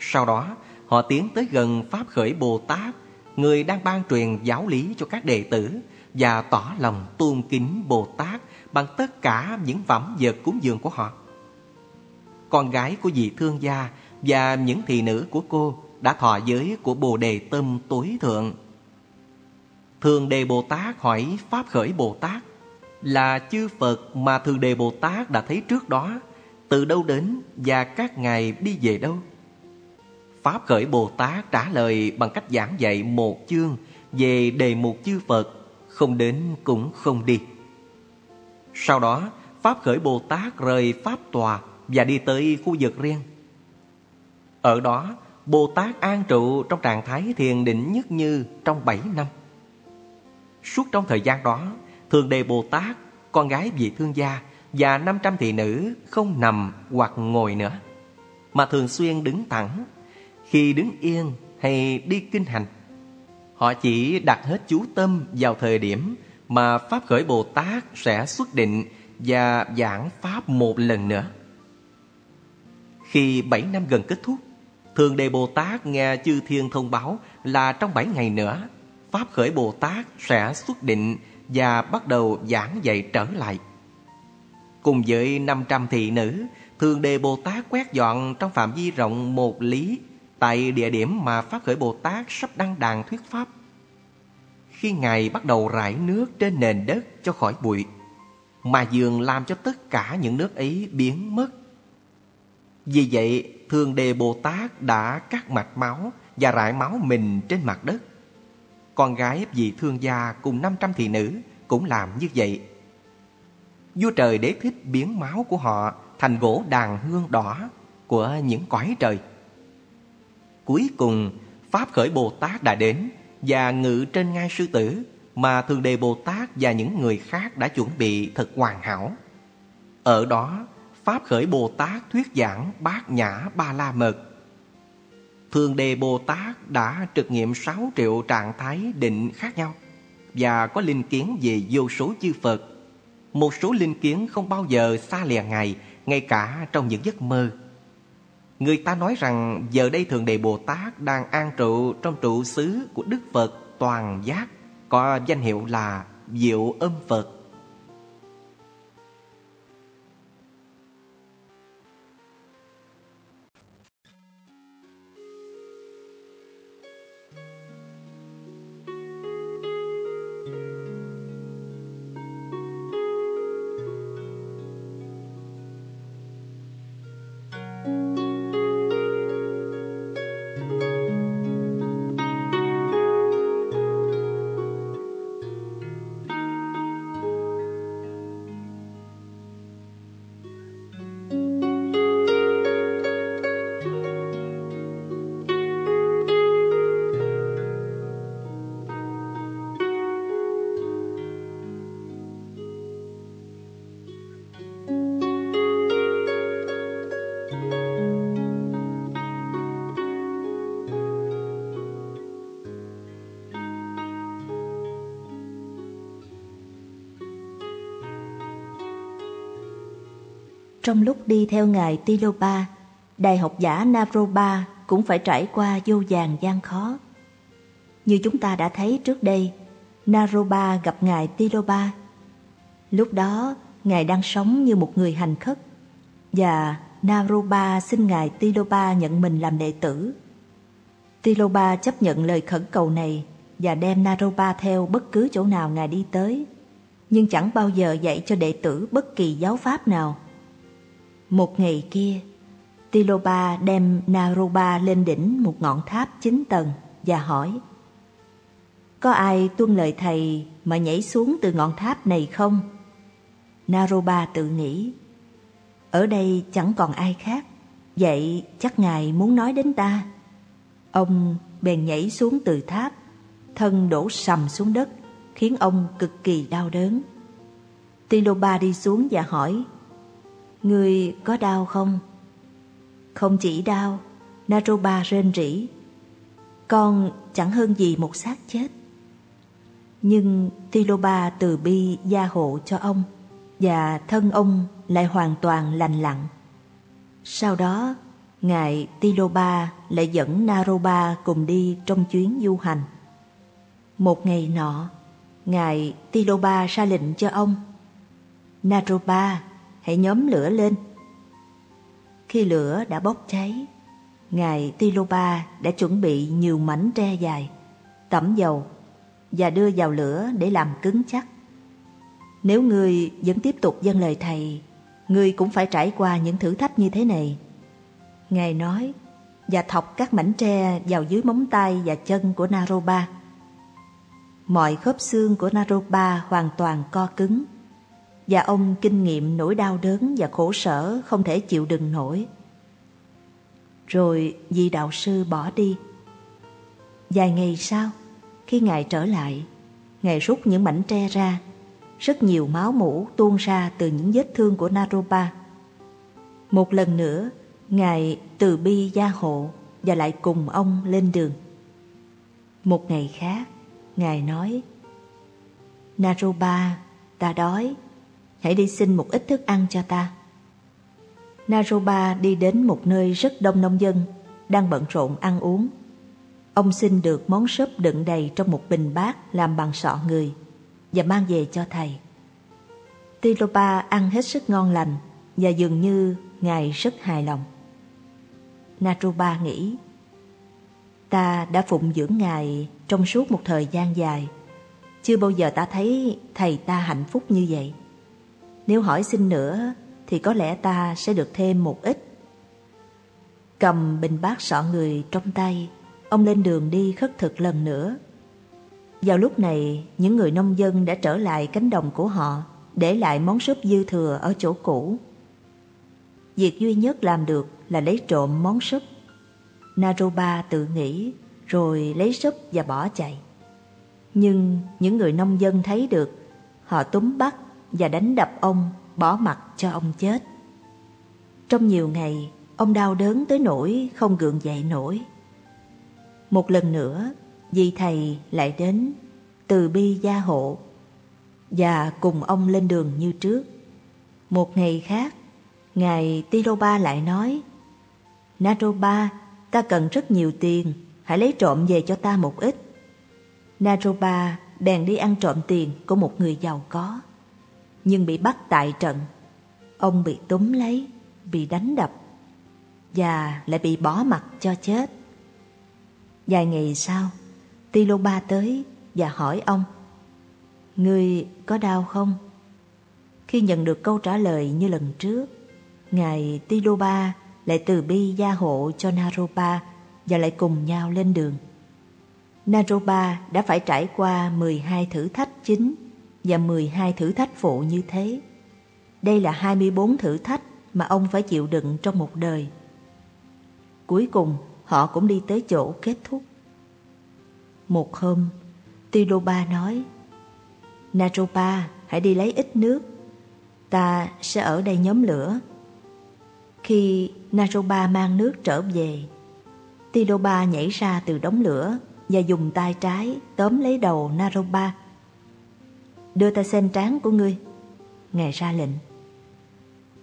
Sau đó, họ tiến tới gần Pháp Khởi Bồ Tát, người đang ban truyền giáo lý cho các đệ tử và tỏ lòng tôn kính Bồ Tát bằng tất cả những phẩm vật cúng dường của họ. Con gái của vị thương gia và những thị nữ của cô đã thọ giới của Bồ Đề Tâm tối thượng. Thường Đề Bồ Tát hỏi Pháp Khởi Bồ Tát là chư Phật mà Thường Đề Bồ Tát đã thấy trước đó, từ đâu đến và các ngài đi về đâu? Pháp Khởi Bồ Tát trả lời bằng cách giảng dạy một chương về đề mục chư Phật, không đến cũng không đi. Sau đó, Pháp Khởi Bồ Tát rời Pháp Tòa và đi tới khu vực riêng. Ở đó, Bồ Tát an trụ trong trạng thái thiền định nhất như trong bảy năm. Suốt trong thời gian đó, Thường Đề Bồ Tát, con gái vị thương gia và 500 thị nữ không nằm hoặc ngồi nữa, mà thường xuyên đứng thẳng. Khi đứng yên hay đi kinh hành, họ chỉ đặt hết chú tâm vào thời điểm mà Pháp Khởi Bồ Tát sẽ xuất định và giảng Pháp một lần nữa. Khi bảy năm gần kết thúc, Thường Đề Bồ Tát nghe chư thiên thông báo là trong bảy ngày nữa, Pháp Khởi Bồ Tát sẽ xuất định và bắt đầu giảng dạy trở lại. Cùng với 500 thị nữ, Thường Đề Bồ Tát quét dọn trong phạm vi rộng một lý tại địa điểm mà Pháp Khởi Bồ Tát sắp đăng đàn thuyết Pháp. Khi Ngài bắt đầu rải nước trên nền đất cho khỏi bụi, mà dường làm cho tất cả những nước ấy biến mất. Vì vậy, Thường Đề Bồ Tát đã cắt mạch máu và rải máu mình trên mặt đất. Con gái vị thương gia cùng 500 thị nữ cũng làm như vậy. Vua trời đế thích biến máu của họ thành gỗ đàn hương đỏ của những cõi trời. Cuối cùng, Pháp khởi Bồ Tát đã đến và ngự trên ngai sư tử mà Thường Đề Bồ Tát và những người khác đã chuẩn bị thật hoàn hảo. Ở đó, Pháp khởi Bồ Tát thuyết giảng bát nhã ba la mật. Thường Đề Bồ Tát đã trực nghiệm 6 triệu trạng thái định khác nhau và có linh kiến về vô số chư Phật. Một số linh kiến không bao giờ xa lìa Ngài, ngay cả trong những giấc mơ. Người ta nói rằng giờ đây Thượng Đề Bồ Tát đang an trụ trong trụ xứ của Đức Phật toàn giác, có danh hiệu là Diệu Âm Phật. Trong lúc đi theo ngài Tilopa, đại học giả Navroba cũng phải trải qua vô vàng gian khó. Như chúng ta đã thấy trước đây, Naroba gặp ngài Tilopa. Lúc đó, ngài đang sống như một người hành khất và Naroba xin ngài Tilopa nhận mình làm đệ tử. Tilopa chấp nhận lời khẩn cầu này và đem Naroba theo bất cứ chỗ nào ngài đi tới, nhưng chẳng bao giờ dạy cho đệ tử bất kỳ giáo pháp nào. Một ngày kia, Tiloba đem Naroba lên đỉnh một ngọn tháp chín tầng và hỏi Có ai tuân lời thầy mà nhảy xuống từ ngọn tháp này không? Naroba tự nghĩ Ở đây chẳng còn ai khác Vậy chắc ngài muốn nói đến ta Ông bèn nhảy xuống từ tháp thân đổ sầm xuống đất, khiến ông cực kỳ đau đớn. Tiloba đi xuống và hỏi, Người có đau không? Không chỉ đau, Naroba rên rỉ. Con chẳng hơn gì một xác chết. Nhưng Tiloba từ bi gia hộ cho ông và thân ông lại hoàn toàn lành lặn. Sau đó, Ngài Tiloba lại dẫn Naroba cùng đi trong chuyến du hành. Một ngày nọ, Ngài Tiloba ra lệnh cho ông. Naroba, hãy nhóm lửa lên. Khi lửa đã bốc cháy, Ngài Tiloba đã chuẩn bị nhiều mảnh tre dài, tẩm dầu và đưa vào lửa để làm cứng chắc. Nếu ngươi vẫn tiếp tục dâng lời thầy, ngươi cũng phải trải qua những thử thách như thế này. Ngài nói, và thọc các mảnh tre vào dưới móng tay và chân của Naroba. Mọi khớp xương của Naroba hoàn toàn co cứng, và ông kinh nghiệm nỗi đau đớn và khổ sở không thể chịu đựng nổi. Rồi vị đạo sư bỏ đi. Vài ngày sau, khi Ngài trở lại, Ngài rút những mảnh tre ra, rất nhiều máu mũ tuôn ra từ những vết thương của Naropa. Một lần nữa, Ngài từ bi gia hộ và lại cùng ông lên đường. Một ngày khác, Ngài nói, Naropa, ta đói, hãy đi xin một ít thức ăn cho ta. Naropa đi đến một nơi rất đông nông dân, đang bận rộn ăn uống. Ông xin được món súp đựng đầy trong một bình bát làm bằng sọ người và mang về cho thầy. Tilopa ăn hết sức ngon lành và dường như ngài rất hài lòng. Natruba nghĩ Ta đã phụng dưỡng ngài trong suốt một thời gian dài Chưa bao giờ ta thấy thầy ta hạnh phúc như vậy nếu hỏi xin nữa thì có lẽ ta sẽ được thêm một ít Cầm bình bát sọ người trong tay Ông lên đường đi khất thực lần nữa Vào lúc này những người nông dân đã trở lại cánh đồng của họ Để lại món súp dư thừa ở chỗ cũ Việc duy nhất làm được là lấy trộm món súp. Naroba tự nghĩ rồi lấy súp và bỏ chạy. Nhưng những người nông dân thấy được, họ túm bắt và đánh đập ông, bỏ mặt cho ông chết. Trong nhiều ngày, ông đau đớn tới nỗi không gượng dậy nổi. Một lần nữa, vị thầy lại đến, từ bi gia hộ, và cùng ông lên đường như trước. Một ngày khác, Ngài Tiroba lại nói, Naroba, ta cần rất nhiều tiền, hãy lấy trộm về cho ta một ít. Naroba bèn đi ăn trộm tiền của một người giàu có, nhưng bị bắt tại trận. Ông bị túm lấy, bị đánh đập, và lại bị bỏ mặt cho chết. Vài ngày sau, Tiloba tới và hỏi ông, Ngươi có đau không? Khi nhận được câu trả lời như lần trước, Ngài Tiloba lại từ bi gia hộ cho Naropa và lại cùng nhau lên đường. Naropa đã phải trải qua 12 thử thách chính và 12 thử thách phụ như thế. Đây là 24 thử thách mà ông phải chịu đựng trong một đời. Cuối cùng, họ cũng đi tới chỗ kết thúc. Một hôm, Tiloba nói, Naropa, hãy đi lấy ít nước. Ta sẽ ở đây nhóm lửa khi Naroba mang nước trở về, Tiloba nhảy ra từ đống lửa và dùng tay trái tóm lấy đầu Naroba. Đưa ta xem trán của ngươi. Ngài ra lệnh.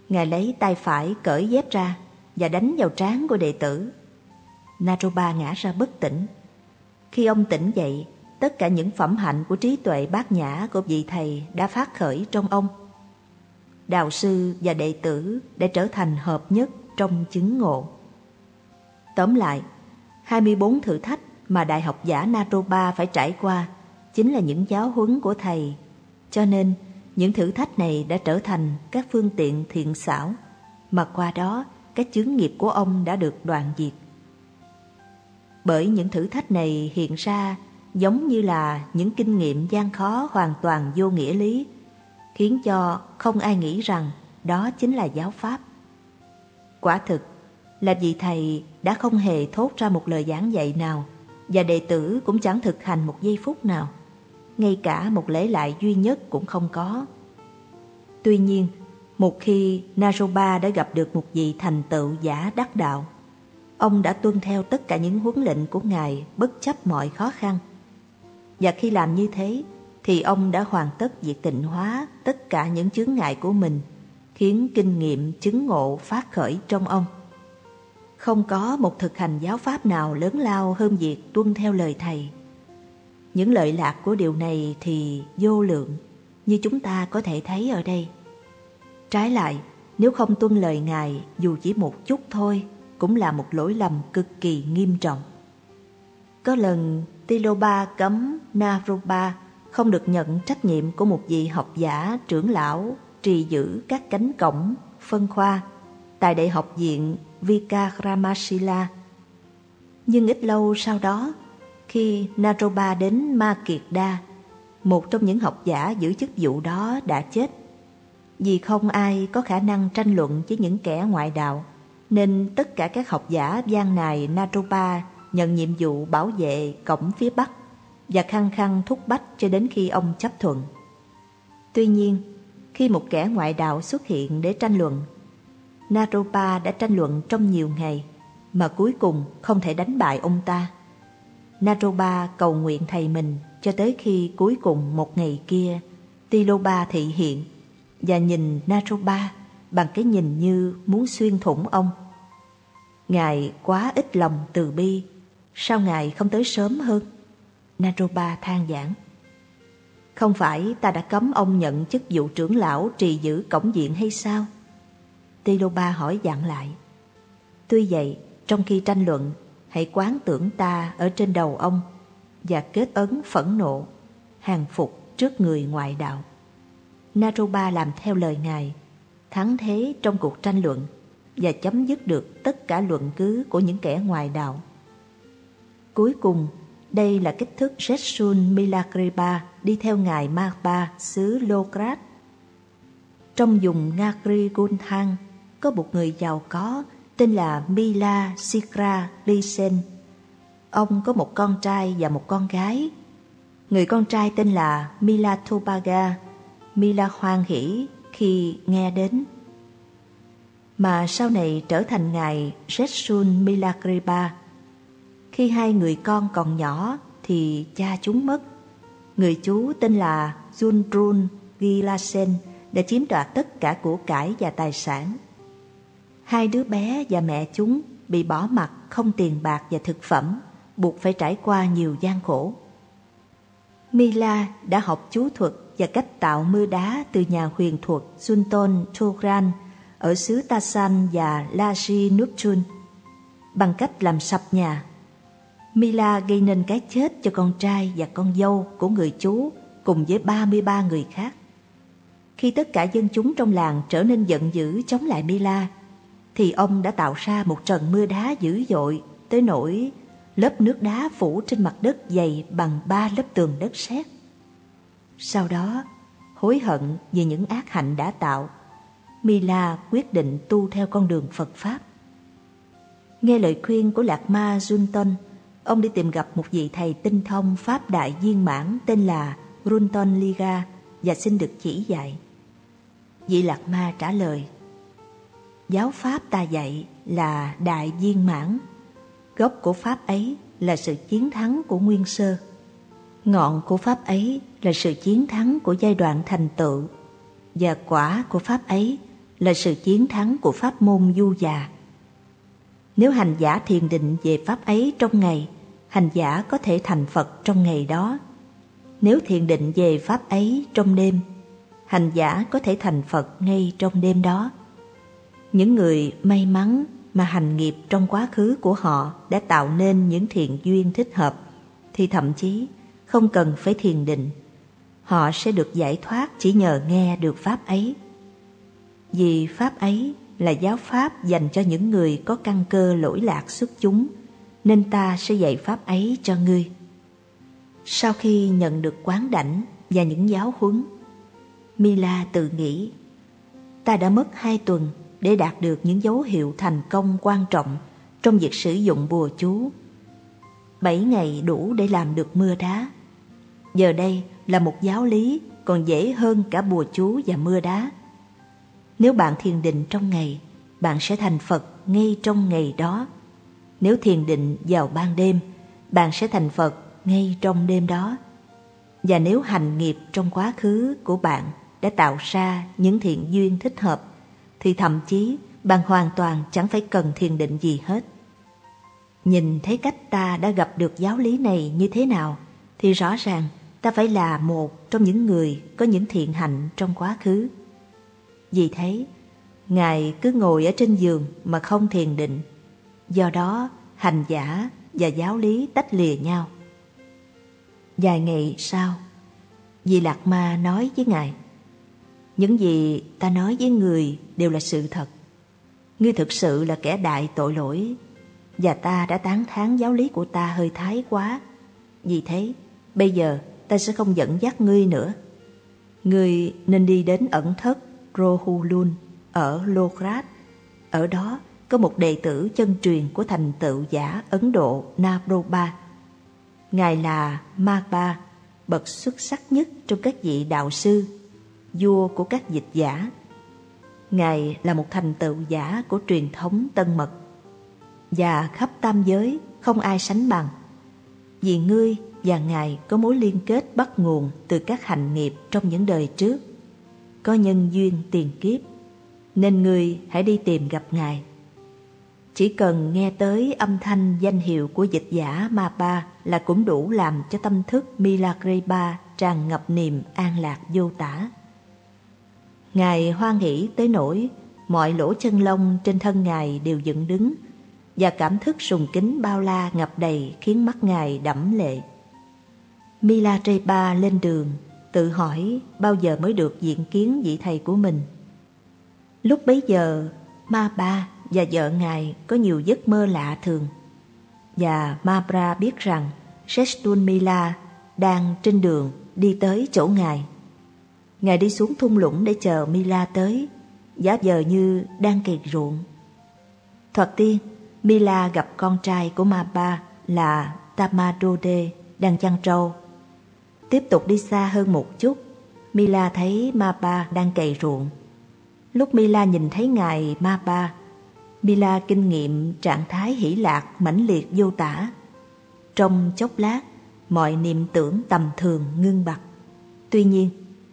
Ngài lấy tay phải cởi dép ra và đánh vào trán của đệ tử. Naroba ngã ra bất tỉnh. Khi ông tỉnh dậy, tất cả những phẩm hạnh của trí tuệ bát nhã của vị thầy đã phát khởi trong ông đạo sư và đệ tử đã trở thành hợp nhất trong chứng ngộ. Tóm lại, 24 thử thách mà đại học giả Naropa phải trải qua chính là những giáo huấn của thầy. Cho nên, những thử thách này đã trở thành các phương tiện thiện xảo, mà qua đó các chướng nghiệp của ông đã được đoạn diệt. Bởi những thử thách này hiện ra giống như là những kinh nghiệm gian khó hoàn toàn vô nghĩa lý khiến cho không ai nghĩ rằng đó chính là giáo pháp. Quả thực là vị thầy đã không hề thốt ra một lời giảng dạy nào và đệ tử cũng chẳng thực hành một giây phút nào. Ngay cả một lễ lại duy nhất cũng không có. Tuy nhiên, một khi Naropa đã gặp được một vị thành tựu giả đắc đạo, ông đã tuân theo tất cả những huấn lệnh của Ngài bất chấp mọi khó khăn. Và khi làm như thế, thì ông đã hoàn tất việc tịnh hóa tất cả những chướng ngại của mình, khiến kinh nghiệm chứng ngộ phát khởi trong ông. Không có một thực hành giáo pháp nào lớn lao hơn việc tuân theo lời Thầy. Những lợi lạc của điều này thì vô lượng, như chúng ta có thể thấy ở đây. Trái lại, nếu không tuân lời Ngài dù chỉ một chút thôi, cũng là một lỗi lầm cực kỳ nghiêm trọng. Có lần Tiloba cấm Naropa không được nhận trách nhiệm của một vị học giả trưởng lão trì giữ các cánh cổng phân khoa tại Đại học viện Vikramashila. Nhưng ít lâu sau đó, khi Naropa đến Ma Kiệt Đa, một trong những học giả giữ chức vụ đó đã chết. Vì không ai có khả năng tranh luận với những kẻ ngoại đạo, nên tất cả các học giả gian nài Naropa nhận nhiệm vụ bảo vệ cổng phía Bắc và khăng khăng thúc bách cho đến khi ông chấp thuận. Tuy nhiên, khi một kẻ ngoại đạo xuất hiện để tranh luận, Naropa đã tranh luận trong nhiều ngày mà cuối cùng không thể đánh bại ông ta. Naroba cầu nguyện thầy mình cho tới khi cuối cùng một ngày kia Tiloba thị hiện và nhìn Naroba bằng cái nhìn như muốn xuyên thủng ông. Ngài quá ít lòng từ bi, sao Ngài không tới sớm hơn? Naroba than giảng. Không phải ta đã cấm ông nhận chức vụ trưởng lão trì giữ cổng diện hay sao? Tiloba hỏi dặn lại. Tuy vậy, trong khi tranh luận, hãy quán tưởng ta ở trên đầu ông và kết ấn phẫn nộ, hàng phục trước người ngoại đạo. Naropa làm theo lời ngài, thắng thế trong cuộc tranh luận và chấm dứt được tất cả luận cứ của những kẻ ngoài đạo. Cuối cùng, đây là kích thước Jetsun Milagripa đi theo ngài Marpa xứ Lograt. Trong vùng Ngagri Gunthang có một người giàu có tên là Mila Sikra Lysen. Ông có một con trai và một con gái. Người con trai tên là Mila Tobaga. Mila hoan hỷ khi nghe đến. Mà sau này trở thành ngài Jetsun Milagriba khi hai người con còn nhỏ thì cha chúng mất. Người chú tên là Junrun Gilasen đã chiếm đoạt tất cả của cải và tài sản. Hai đứa bé và mẹ chúng bị bỏ mặt không tiền bạc và thực phẩm, buộc phải trải qua nhiều gian khổ. Mila đã học chú thuật và cách tạo mưa đá từ nhà huyền thuật Sultan Togran ở xứ Tasan và Laji Nupchun bằng cách làm sập nhà Mila gây nên cái chết cho con trai và con dâu của người chú cùng với 33 người khác. Khi tất cả dân chúng trong làng trở nên giận dữ chống lại Mila, thì ông đã tạo ra một trận mưa đá dữ dội tới nỗi lớp nước đá phủ trên mặt đất dày bằng ba lớp tường đất sét. Sau đó, hối hận về những ác hạnh đã tạo, Mila quyết định tu theo con đường Phật Pháp. Nghe lời khuyên của Lạc Ma Junton, ông đi tìm gặp một vị thầy tinh thông Pháp Đại Viên Mãn tên là Runton Liga và xin được chỉ dạy. Vị Lạc Ma trả lời, Giáo Pháp ta dạy là Đại Viên Mãn, gốc của Pháp ấy là sự chiến thắng của Nguyên Sơ. Ngọn của Pháp ấy là sự chiến thắng của giai đoạn thành tựu và quả của Pháp ấy là sự chiến thắng của Pháp môn du già. Nếu hành giả thiền định về Pháp ấy trong ngày, hành giả có thể thành Phật trong ngày đó. Nếu thiền định về Pháp ấy trong đêm, hành giả có thể thành Phật ngay trong đêm đó. Những người may mắn mà hành nghiệp trong quá khứ của họ đã tạo nên những thiện duyên thích hợp, thì thậm chí không cần phải thiền định. Họ sẽ được giải thoát chỉ nhờ nghe được Pháp ấy. Vì Pháp ấy là giáo pháp dành cho những người có căn cơ lỗi lạc xuất chúng, nên ta sẽ dạy pháp ấy cho ngươi. Sau khi nhận được quán đảnh và những giáo huấn, Mila tự nghĩ, ta đã mất hai tuần để đạt được những dấu hiệu thành công quan trọng trong việc sử dụng bùa chú. bảy ngày đủ để làm được mưa đá. Giờ đây là một giáo lý còn dễ hơn cả bùa chú và mưa đá. Nếu bạn thiền định trong ngày, bạn sẽ thành Phật ngay trong ngày đó. Nếu thiền định vào ban đêm, bạn sẽ thành Phật ngay trong đêm đó. Và nếu hành nghiệp trong quá khứ của bạn đã tạo ra những thiện duyên thích hợp, thì thậm chí bạn hoàn toàn chẳng phải cần thiền định gì hết. Nhìn thấy cách ta đã gặp được giáo lý này như thế nào, thì rõ ràng ta phải là một trong những người có những thiện hạnh trong quá khứ. Vì thế, Ngài cứ ngồi ở trên giường mà không thiền định. Do đó, hành giả và giáo lý tách lìa nhau. Vài ngày sau, Di Lạc Ma nói với Ngài, những gì ta nói với người đều là sự thật. Ngươi thực sự là kẻ đại tội lỗi, và ta đã tán thán giáo lý của ta hơi thái quá. Vì thế, bây giờ ta sẽ không dẫn dắt ngươi nữa. Ngươi nên đi đến ẩn thất Rohulun ở Lograt. Ở đó có một đệ tử chân truyền của thành tựu giả Ấn Độ Nabroba. Ngài là Magba, bậc xuất sắc nhất trong các vị đạo sư, vua của các dịch giả. Ngài là một thành tựu giả của truyền thống tân mật và khắp tam giới không ai sánh bằng. Vì ngươi và Ngài có mối liên kết bắt nguồn từ các hành nghiệp trong những đời trước, có nhân duyên tiền kiếp, nên ngươi hãy đi tìm gặp Ngài. Chỉ cần nghe tới âm thanh danh hiệu của dịch giả ma ba là cũng đủ làm cho tâm thức Milagriba tràn ngập niềm an lạc vô tả. Ngài hoan hỷ tới nỗi mọi lỗ chân lông trên thân Ngài đều dựng đứng và cảm thức sùng kính bao la ngập đầy khiến mắt Ngài đẫm lệ. Mila Trepa lên đường, tự hỏi bao giờ mới được diện kiến vị thầy của mình. Lúc bấy giờ, Ma Ba và vợ Ngài có nhiều giấc mơ lạ thường. Và Ma Bra biết rằng Sestun Mila đang trên đường đi tới chỗ Ngài. Ngài đi xuống thung lũng để chờ Mila tới, giá giờ như đang kiệt ruộng. Thoạt tiên, Mila gặp con trai của Ma Ba là Tamadode đang chăn trâu. Tiếp tục đi xa hơn một chút, Mila thấy Ma Ba đang cày ruộng. Lúc Mila nhìn thấy ngài Ma Ba, Mila kinh nghiệm trạng thái hỷ lạc mãnh liệt vô tả. Trong chốc lát, mọi niệm tưởng tầm thường ngưng bặt. Tuy nhiên,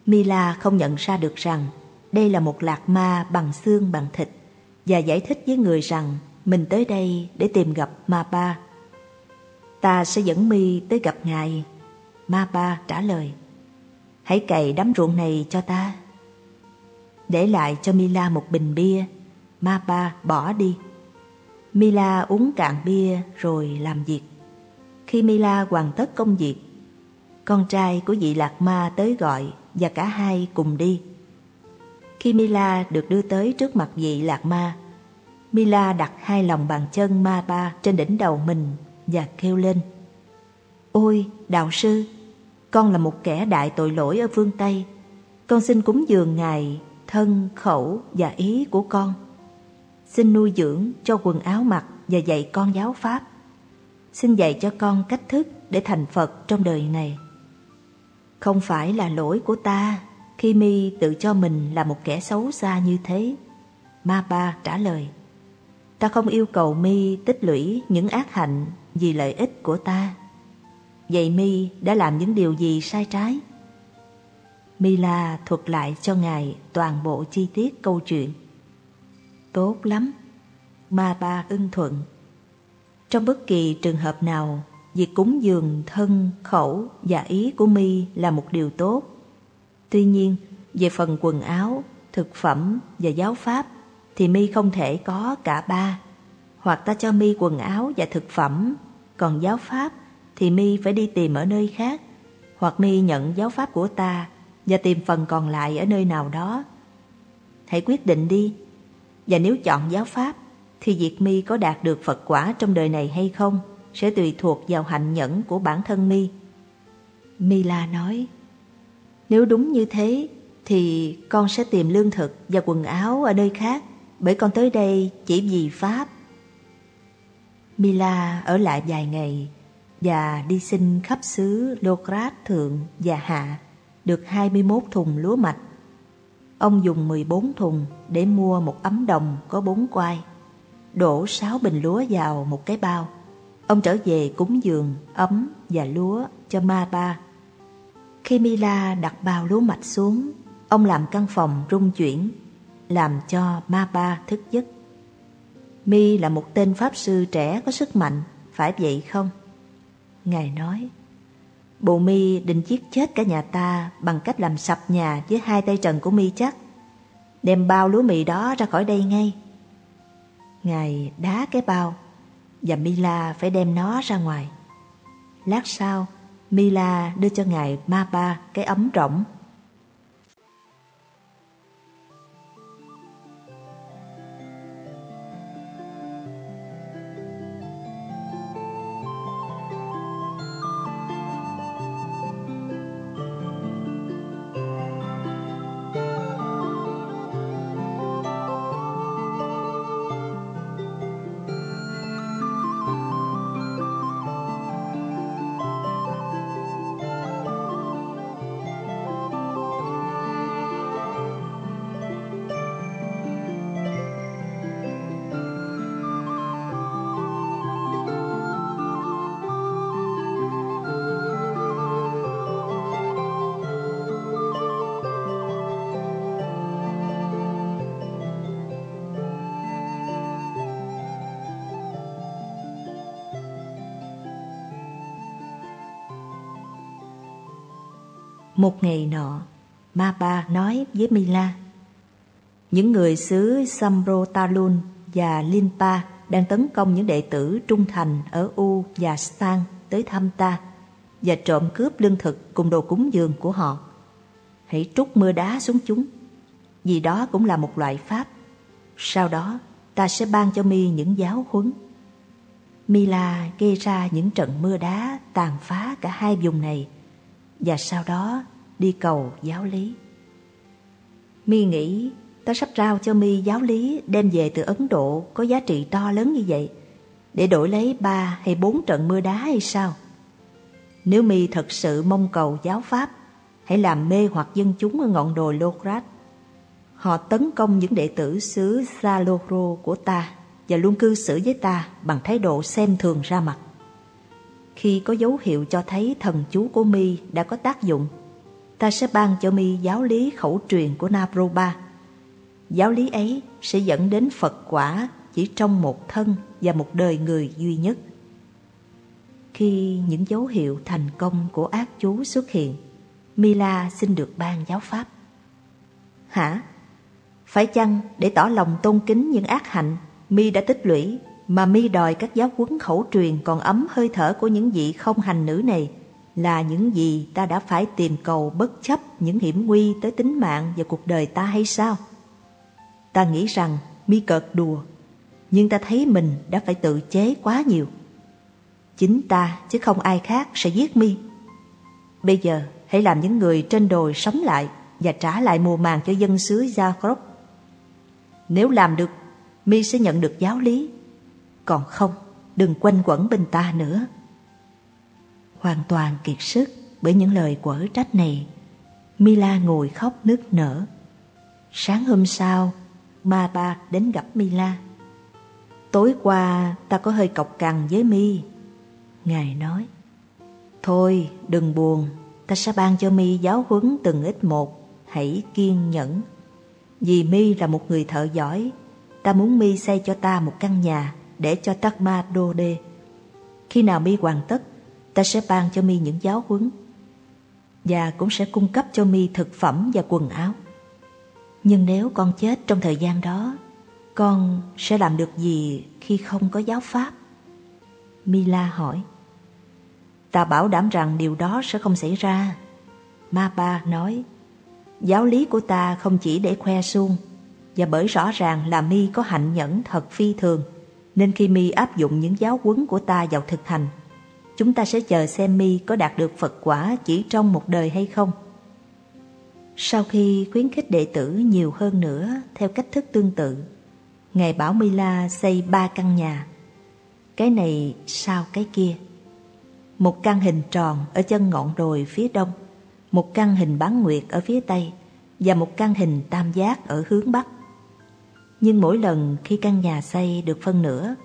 Mila không nhận ra được rằng đây là một lạc ma bằng xương bằng thịt và giải thích với người rằng mình tới đây để tìm gặp Ma Ba. Ta sẽ dẫn mi tới gặp ngài. Ma Ba trả lời. Hãy cày đám ruộng này cho ta. Để lại cho Mila một bình bia. Ma Ba bỏ đi. Mila uống cạn bia rồi làm việc. Khi Mila hoàn tất công việc, con trai của vị lạc ma tới gọi và cả hai cùng đi. Khi Mila được đưa tới trước mặt vị lạc ma, Mila đặt hai lòng bàn chân ma ba trên đỉnh đầu mình và kêu lên. Ôi, đạo sư, con là một kẻ đại tội lỗi ở phương Tây. Con xin cúng dường Ngài thân, khẩu và ý của con. Xin nuôi dưỡng cho quần áo mặc và dạy con giáo pháp. Xin dạy cho con cách thức để thành Phật trong đời này. Không phải là lỗi của ta khi mi tự cho mình là một kẻ xấu xa như thế. Ma Ba trả lời. Ta không yêu cầu mi tích lũy những ác hạnh vì lợi ích của ta. Vậy mi đã làm những điều gì sai trái? Mila thuật lại cho ngài toàn bộ chi tiết câu chuyện. Tốt lắm, Ma Ba ưng thuận. Trong bất kỳ trường hợp nào, việc cúng dường thân, khẩu và ý của mi là một điều tốt. Tuy nhiên, về phần quần áo, thực phẩm và giáo pháp thì mi không thể có cả ba. Hoặc ta cho mi quần áo và thực phẩm, còn giáo pháp thì mi phải đi tìm ở nơi khác. Hoặc mi nhận giáo pháp của ta và tìm phần còn lại ở nơi nào đó. Hãy quyết định đi. Và nếu chọn giáo pháp thì việc mi có đạt được Phật quả trong đời này hay không sẽ tùy thuộc vào hạnh nhẫn của bản thân mi. Mila nói, nếu đúng như thế thì con sẽ tìm lương thực và quần áo ở nơi khác bởi con tới đây chỉ vì Pháp. Mila ở lại vài ngày và đi xin khắp xứ Lograt thượng và hạ được 21 thùng lúa mạch. Ông dùng 14 thùng để mua một ấm đồng có bốn quai, đổ 6 bình lúa vào một cái bao. Ông trở về cúng dường ấm và lúa cho ma ba. Khi Mila đặt bao lúa mạch xuống, ông làm căn phòng rung chuyển, làm cho ma ba thức giấc. Mi là một tên pháp sư trẻ có sức mạnh, phải vậy không? Ngài nói, Bộ mi định giết chết cả nhà ta bằng cách làm sập nhà với hai tay trần của mi chắc. Đem bao lúa mì đó ra khỏi đây ngay. Ngài đá cái bao và Mila phải đem nó ra ngoài. Lát sau, Mila đưa cho ngài Mapa cái ấm rỗng Một ngày nọ, Ma Ba nói với Mila, những người xứ Samrotalun và Linpa đang tấn công những đệ tử trung thành ở U và stang tới thăm ta và trộm cướp lương thực cùng đồ cúng dường của họ. Hãy trút mưa đá xuống chúng, vì đó cũng là một loại pháp. Sau đó, ta sẽ ban cho mi những giáo huấn. Mila gây ra những trận mưa đá tàn phá cả hai vùng này và sau đó đi cầu giáo lý. Mi nghĩ ta sắp rao cho Mi giáo lý đem về từ Ấn Độ có giá trị to lớn như vậy để đổi lấy ba hay bốn trận mưa đá hay sao? Nếu Mi thật sự mong cầu giáo pháp, hãy làm mê hoặc dân chúng ở ngọn đồi Lokrat. Họ tấn công những đệ tử xứ Saloro của ta và luôn cư xử với ta bằng thái độ xem thường ra mặt. Khi có dấu hiệu cho thấy thần chú của mi đã có tác dụng, ta sẽ ban cho mi giáo lý khẩu truyền của Naproba. Giáo lý ấy sẽ dẫn đến Phật quả chỉ trong một thân và một đời người duy nhất. Khi những dấu hiệu thành công của ác chú xuất hiện, Mila xin được ban giáo pháp. Hả? Phải chăng để tỏ lòng tôn kính những ác hạnh mi đã tích lũy mà mi đòi các giáo huấn khẩu truyền còn ấm hơi thở của những vị không hành nữ này là những gì ta đã phải tìm cầu bất chấp những hiểm nguy tới tính mạng và cuộc đời ta hay sao? Ta nghĩ rằng mi cợt đùa, nhưng ta thấy mình đã phải tự chế quá nhiều. Chính ta chứ không ai khác sẽ giết mi. Bây giờ hãy làm những người trên đồi sống lại và trả lại mùa màng cho dân xứ gia Zagreb. Nếu làm được, mi sẽ nhận được giáo lý còn không, đừng quanh quẩn bên ta nữa. Hoàn toàn kiệt sức bởi những lời quở trách này, Mila ngồi khóc nức nở. Sáng hôm sau, Ma Ba đến gặp Mila. Tối qua ta có hơi cọc cằn với Mi. Ngài nói, Thôi đừng buồn, ta sẽ ban cho Mi giáo huấn từng ít một, hãy kiên nhẫn. Vì Mi là một người thợ giỏi, ta muốn Mi xây cho ta một căn nhà để cho Takma Đô Đê. Khi nào mi hoàn tất, ta sẽ ban cho mi những giáo huấn và cũng sẽ cung cấp cho mi thực phẩm và quần áo. Nhưng nếu con chết trong thời gian đó, con sẽ làm được gì khi không có giáo pháp? Mila hỏi. Ta bảo đảm rằng điều đó sẽ không xảy ra. Ma Ba nói, giáo lý của ta không chỉ để khoe suông, và bởi rõ ràng là mi có hạnh nhẫn thật phi thường nên khi mi áp dụng những giáo huấn của ta vào thực hành, chúng ta sẽ chờ xem mi có đạt được Phật quả chỉ trong một đời hay không. Sau khi khuyến khích đệ tử nhiều hơn nữa theo cách thức tương tự, Ngài bảo Mila xây ba căn nhà. Cái này sau cái kia. một căn hình tròn ở chân ngọn đồi phía đông, một căn hình bán nguyệt ở phía tây và một căn hình tam giác ở hướng bắc. Nhưng mỗi lần khi căn nhà xây được phân nửa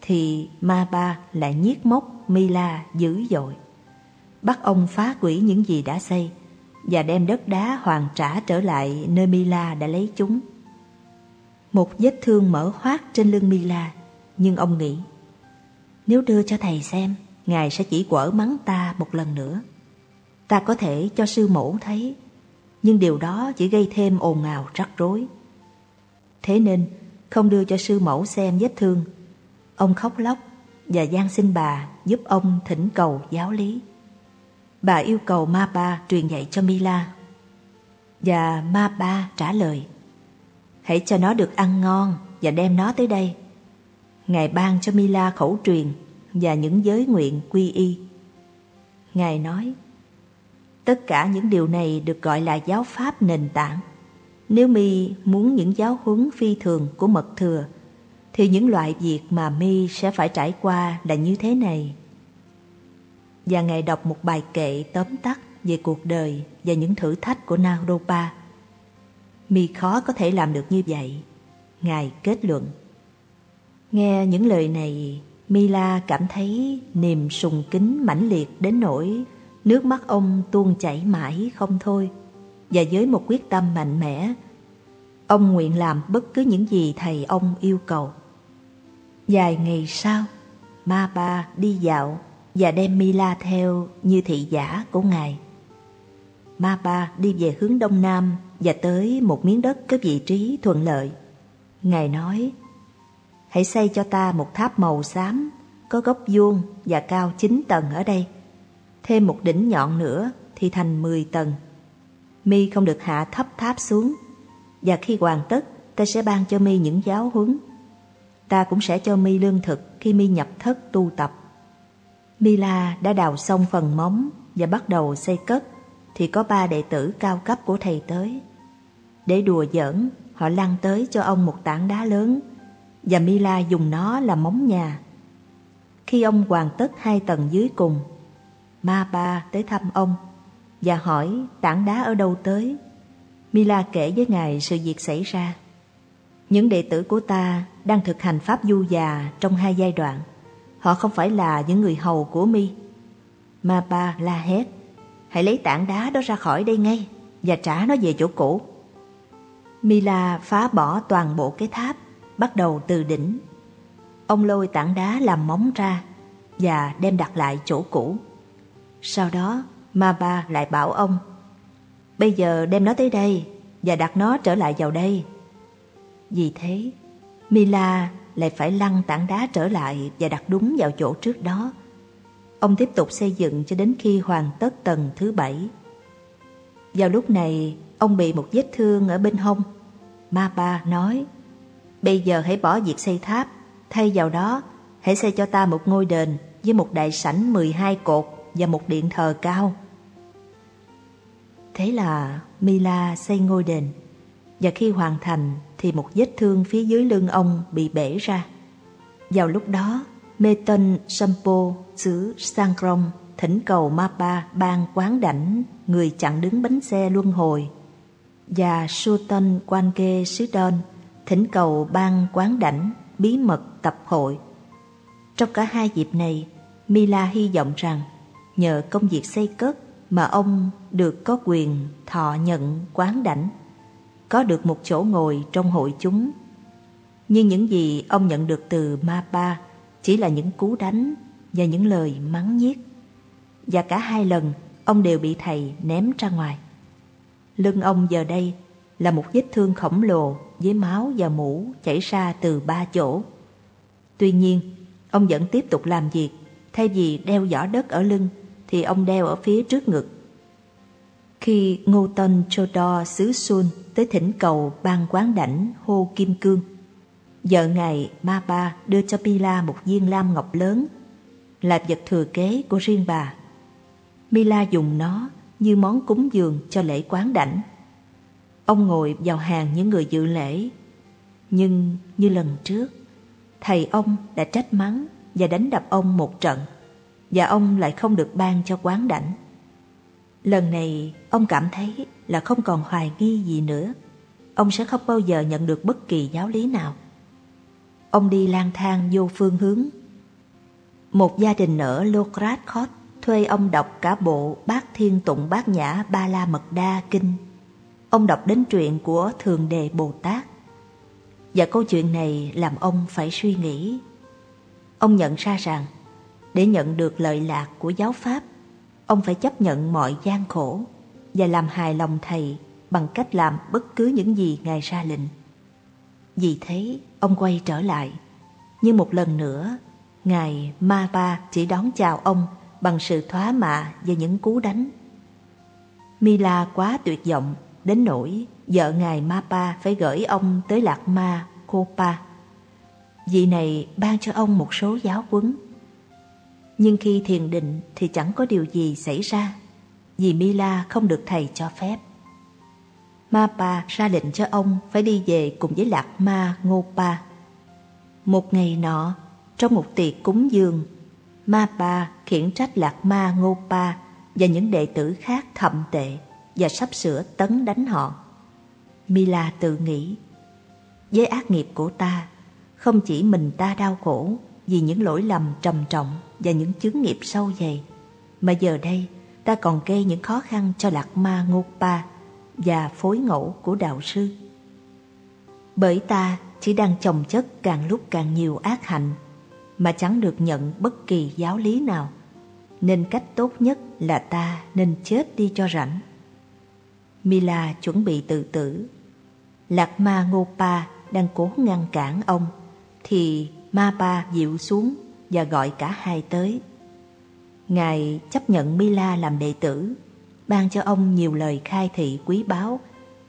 thì Ma Ba lại nhiếc mốc Mila dữ dội. Bắt ông phá quỷ những gì đã xây và đem đất đá hoàn trả trở lại nơi Mila đã lấy chúng. Một vết thương mở hoác trên lưng Mila, nhưng ông nghĩ nếu đưa cho thầy xem, ngài sẽ chỉ quở mắng ta một lần nữa. Ta có thể cho sư mẫu thấy, nhưng điều đó chỉ gây thêm ồn ào rắc rối. Thế nên, không đưa cho sư mẫu xem vết thương. Ông khóc lóc và gian xin bà giúp ông thỉnh cầu giáo lý. Bà yêu cầu Ma Ba truyền dạy cho Mila. Và Ma Ba trả lời, hãy cho nó được ăn ngon và đem nó tới đây. Ngài ban cho Mila khẩu truyền và những giới nguyện quy y. Ngài nói, tất cả những điều này được gọi là giáo pháp nền tảng. Nếu mi muốn những giáo huấn phi thường của mật thừa, thì những loại việc mà mi sẽ phải trải qua là như thế này. Và Ngài đọc một bài kệ tóm tắt về cuộc đời và những thử thách của Naropa. Mi khó có thể làm được như vậy. Ngài kết luận. Nghe những lời này, Mila cảm thấy niềm sùng kính mãnh liệt đến nỗi nước mắt ông tuôn chảy mãi không thôi. Và với một quyết tâm mạnh mẽ, ông nguyện làm bất cứ những gì thầy ông yêu cầu. Vài ngày sau, Ma Ba đi dạo và đem Mila theo như thị giả của ngài. Ma Ba đi về hướng đông nam và tới một miếng đất có vị trí thuận lợi. Ngài nói, hãy xây cho ta một tháp màu xám, có góc vuông và cao 9 tầng ở đây. Thêm một đỉnh nhọn nữa thì thành 10 tầng. Mi không được hạ thấp tháp xuống, và khi hoàn tất, ta sẽ ban cho Mi những giáo huấn. Ta cũng sẽ cho Mi lương thực khi Mi nhập thất tu tập. Mila đã đào xong phần móng và bắt đầu xây cất, thì có ba đệ tử cao cấp của thầy tới. Để đùa giỡn, họ lăn tới cho ông một tảng đá lớn và Mila dùng nó làm móng nhà. Khi ông hoàn tất hai tầng dưới cùng, Ma Ba tới thăm ông và hỏi tảng đá ở đâu tới. Mila kể với ngài sự việc xảy ra. Những đệ tử của ta đang thực hành pháp du già trong hai giai đoạn. Họ không phải là những người hầu của mi. Ma Ba la hét, hãy lấy tảng đá đó ra khỏi đây ngay và trả nó về chỗ cũ. Mila phá bỏ toàn bộ cái tháp bắt đầu từ đỉnh. Ông lôi tảng đá làm móng ra và đem đặt lại chỗ cũ. Sau đó, Ma Ba lại bảo ông, bây giờ đem nó tới đây và đặt nó trở lại vào đây. Vì thế, Mila lại phải lăn tảng đá trở lại và đặt đúng vào chỗ trước đó. Ông tiếp tục xây dựng cho đến khi hoàn tất tầng thứ bảy. Vào lúc này, ông bị một vết thương ở bên hông. Ma Ba nói, Bây giờ hãy bỏ việc xây tháp, thay vào đó hãy xây cho ta một ngôi đền với một đại sảnh 12 cột và một điện thờ cao. Thế là Mila xây ngôi đền và khi hoàn thành thì một vết thương phía dưới lưng ông bị bể ra. Vào lúc đó, Meton Sampo xứ Sangrong, thỉnh cầu Mapa ban quán đảnh người chặn đứng bánh xe luân hồi và Sultan Kê xứ Don thỉnh cầu ban quán đảnh bí mật tập hội. Trong cả hai dịp này, Mila hy vọng rằng nhờ công việc xây cất mà ông được có quyền thọ nhận quán đảnh, có được một chỗ ngồi trong hội chúng. Nhưng những gì ông nhận được từ Mapa chỉ là những cú đánh và những lời mắng nhiếc. Và cả hai lần ông đều bị thầy ném ra ngoài. Lưng ông giờ đây là một vết thương khổng lồ với máu và mũ chảy ra từ ba chỗ. Tuy nhiên, ông vẫn tiếp tục làm việc, thay vì đeo giỏ đất ở lưng thì ông đeo ở phía trước ngực. Khi Ngô Tân Chodo xứ Sun tới thỉnh cầu ban quán đảnh Hô Kim Cương, vợ ngài Ma Ba đưa cho Pila một viên lam ngọc lớn, là vật thừa kế của riêng bà. Mila dùng nó như món cúng dường cho lễ quán đảnh. Ông ngồi vào hàng những người dự lễ. Nhưng như lần trước, thầy ông đã trách mắng và đánh đập ông một trận và ông lại không được ban cho quán đảnh. Lần này ông cảm thấy là không còn hoài nghi gì nữa. Ông sẽ không bao giờ nhận được bất kỳ giáo lý nào. Ông đi lang thang vô phương hướng. Một gia đình ở Lokratkot thuê ông đọc cả bộ Bát Thiên Tụng Bát Nhã Ba La Mật Đa Kinh. Ông đọc đến chuyện của Thường Đề Bồ Tát. Và câu chuyện này làm ông phải suy nghĩ. Ông nhận ra rằng, để nhận được lợi lạc của giáo Pháp, ông phải chấp nhận mọi gian khổ và làm hài lòng Thầy bằng cách làm bất cứ những gì Ngài ra lệnh. Vì thế, ông quay trở lại. Nhưng một lần nữa, Ngài Ma Ba chỉ đón chào ông bằng sự thoá mạ và những cú đánh. Mila quá tuyệt vọng đến nỗi vợ ngài Mapa phải gửi ông tới Lạc Ma Kopa. Vị này ban cho ông một số giáo quấn. Nhưng khi thiền định thì chẳng có điều gì xảy ra vì Mila không được thầy cho phép. Mapa ra lệnh cho ông phải đi về cùng với Lạc Ma Ngopa. Một ngày nọ, trong một tiệc cúng dường Ma Pa khiển trách Lạc Ma Ngô Pa và những đệ tử khác thậm tệ và sắp sửa tấn đánh họ. Mila tự nghĩ, với ác nghiệp của ta, không chỉ mình ta đau khổ vì những lỗi lầm trầm trọng và những chứng nghiệp sâu dày, mà giờ đây ta còn gây những khó khăn cho Lạc Ma Ngô Pa và phối ngẫu của đạo sư. Bởi ta chỉ đang chồng chất càng lúc càng nhiều ác hạnh mà chẳng được nhận bất kỳ giáo lý nào, nên cách tốt nhất là ta nên chết đi cho rảnh. Mila chuẩn bị tự tử. Lạc Ma Ngô Pa đang cố ngăn cản ông, thì Ma Pa dịu xuống và gọi cả hai tới. Ngài chấp nhận Mila làm đệ tử, ban cho ông nhiều lời khai thị quý báu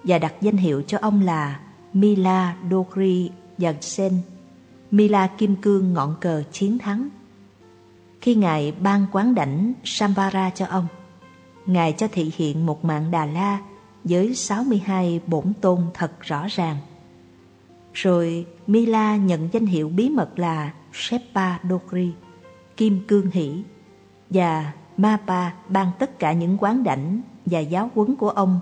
và đặt danh hiệu cho ông là Mila Dogri Yagsen Mila Kim Cương ngọn cờ chiến thắng. Khi Ngài ban quán đảnh Samvara cho ông, Ngài cho thị hiện một mạng Đà La với 62 bổn tôn thật rõ ràng. Rồi Mila nhận danh hiệu bí mật là Shepa Dogri, Kim Cương Hỷ, và Mapa ban tất cả những quán đảnh và giáo huấn của ông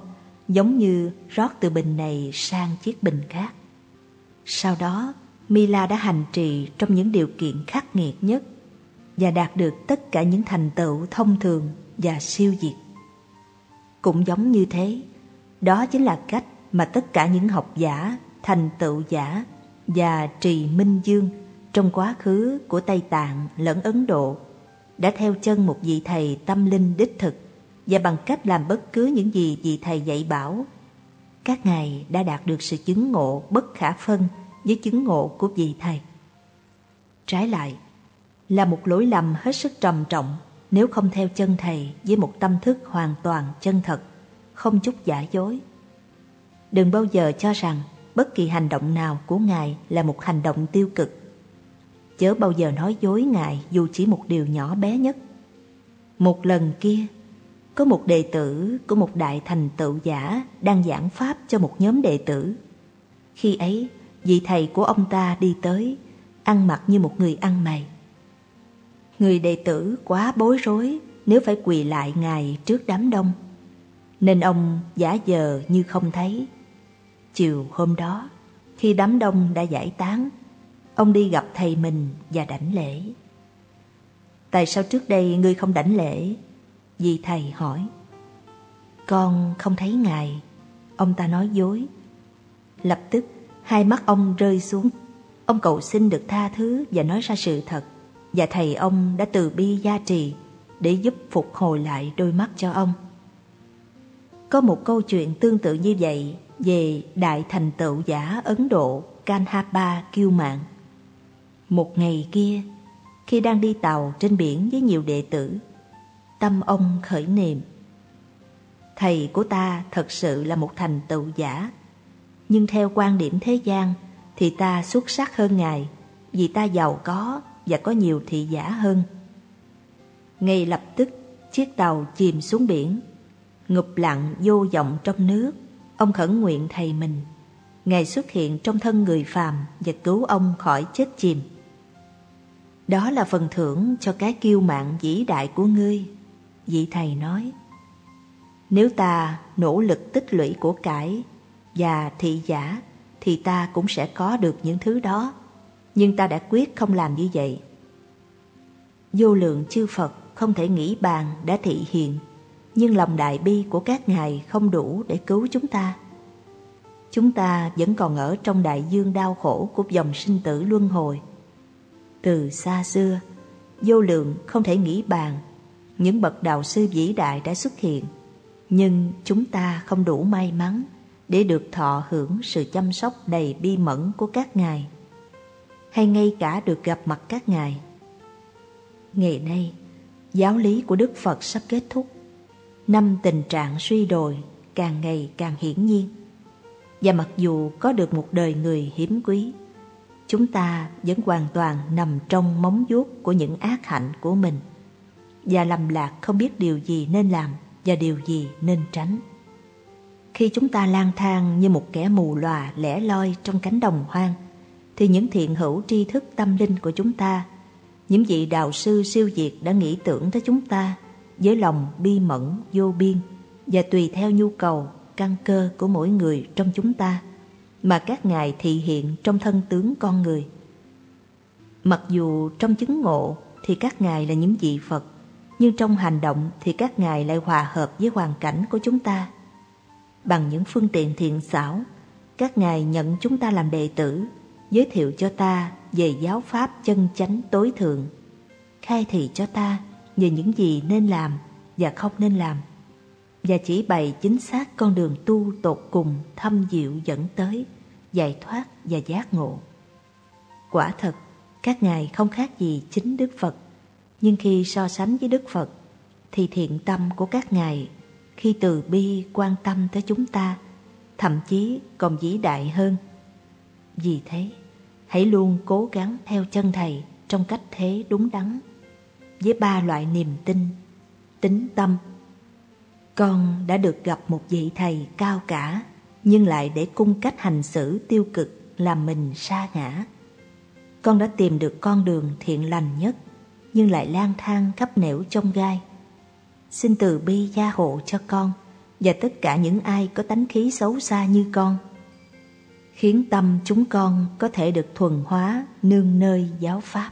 giống như rót từ bình này sang chiếc bình khác. Sau đó, Mila đã hành trì trong những điều kiện khắc nghiệt nhất và đạt được tất cả những thành tựu thông thường và siêu diệt. Cũng giống như thế, đó chính là cách mà tất cả những học giả, thành tựu giả và trì minh dương trong quá khứ của Tây Tạng lẫn Ấn Độ đã theo chân một vị thầy tâm linh đích thực và bằng cách làm bất cứ những gì vị thầy dạy bảo, các ngài đã đạt được sự chứng ngộ bất khả phân với chứng ngộ của vị thầy. Trái lại, là một lỗi lầm hết sức trầm trọng nếu không theo chân thầy với một tâm thức hoàn toàn chân thật, không chút giả dối. Đừng bao giờ cho rằng bất kỳ hành động nào của Ngài là một hành động tiêu cực. Chớ bao giờ nói dối Ngài dù chỉ một điều nhỏ bé nhất. Một lần kia, có một đệ tử của một đại thành tựu giả đang giảng pháp cho một nhóm đệ tử. Khi ấy, vị thầy của ông ta đi tới, ăn mặc như một người ăn mày. Người đệ tử quá bối rối nếu phải quỳ lại ngài trước đám đông, nên ông giả giờ như không thấy. Chiều hôm đó, khi đám đông đã giải tán, ông đi gặp thầy mình và đảnh lễ. Tại sao trước đây ngươi không đảnh lễ? Vì thầy hỏi. Con không thấy ngài. Ông ta nói dối. Lập tức, Hai mắt ông rơi xuống. Ông cầu xin được tha thứ và nói ra sự thật. Và thầy ông đã từ bi gia trì để giúp phục hồi lại đôi mắt cho ông. Có một câu chuyện tương tự như vậy về đại thành tựu giả Ấn Độ Kanhapa Kiêu Mạng. Một ngày kia, khi đang đi tàu trên biển với nhiều đệ tử, tâm ông khởi niệm. Thầy của ta thật sự là một thành tựu giả nhưng theo quan điểm thế gian thì ta xuất sắc hơn Ngài vì ta giàu có và có nhiều thị giả hơn. Ngay lập tức chiếc tàu chìm xuống biển, ngụp lặng vô vọng trong nước, ông khẩn nguyện thầy mình. Ngài xuất hiện trong thân người phàm và cứu ông khỏi chết chìm. Đó là phần thưởng cho cái kiêu mạng vĩ đại của ngươi, vị thầy nói. Nếu ta nỗ lực tích lũy của cải và thị giả thì ta cũng sẽ có được những thứ đó, nhưng ta đã quyết không làm như vậy. Vô lượng chư Phật không thể nghĩ bàn đã thị hiện, nhưng lòng đại bi của các ngài không đủ để cứu chúng ta. Chúng ta vẫn còn ở trong đại dương đau khổ của dòng sinh tử luân hồi. Từ xa xưa, vô lượng không thể nghĩ bàn, những bậc đạo sư vĩ đại đã xuất hiện, nhưng chúng ta không đủ may mắn để được thọ hưởng sự chăm sóc đầy bi mẫn của các ngài, hay ngay cả được gặp mặt các ngài. Ngày nay, giáo lý của Đức Phật sắp kết thúc. Năm tình trạng suy đồi càng ngày càng hiển nhiên. Và mặc dù có được một đời người hiếm quý, chúng ta vẫn hoàn toàn nằm trong móng vuốt của những ác hạnh của mình và lầm lạc không biết điều gì nên làm và điều gì nên tránh. Khi chúng ta lang thang như một kẻ mù lòa lẻ loi trong cánh đồng hoang, thì những thiện hữu tri thức tâm linh của chúng ta, những vị đạo sư siêu diệt đã nghĩ tưởng tới chúng ta với lòng bi mẫn vô biên và tùy theo nhu cầu, căn cơ của mỗi người trong chúng ta mà các ngài thị hiện trong thân tướng con người. Mặc dù trong chứng ngộ thì các ngài là những vị Phật, nhưng trong hành động thì các ngài lại hòa hợp với hoàn cảnh của chúng ta bằng những phương tiện thiện xảo, các ngài nhận chúng ta làm đệ tử, giới thiệu cho ta về giáo pháp chân chánh tối thượng, khai thị cho ta về những gì nên làm và không nên làm, và chỉ bày chính xác con đường tu tột cùng thâm diệu dẫn tới giải thoát và giác ngộ. Quả thật, các ngài không khác gì chính Đức Phật, nhưng khi so sánh với Đức Phật, thì thiện tâm của các ngài khi từ bi quan tâm tới chúng ta, thậm chí còn vĩ đại hơn. Vì thế, hãy luôn cố gắng theo chân thầy trong cách thế đúng đắn, với ba loại niềm tin, tính tâm. Con đã được gặp một vị thầy cao cả, nhưng lại để cung cách hành xử tiêu cực làm mình sa ngã. Con đã tìm được con đường thiện lành nhất, nhưng lại lang thang khắp nẻo trong gai xin từ bi gia hộ cho con và tất cả những ai có tánh khí xấu xa như con, khiến tâm chúng con có thể được thuần hóa nương nơi giáo pháp.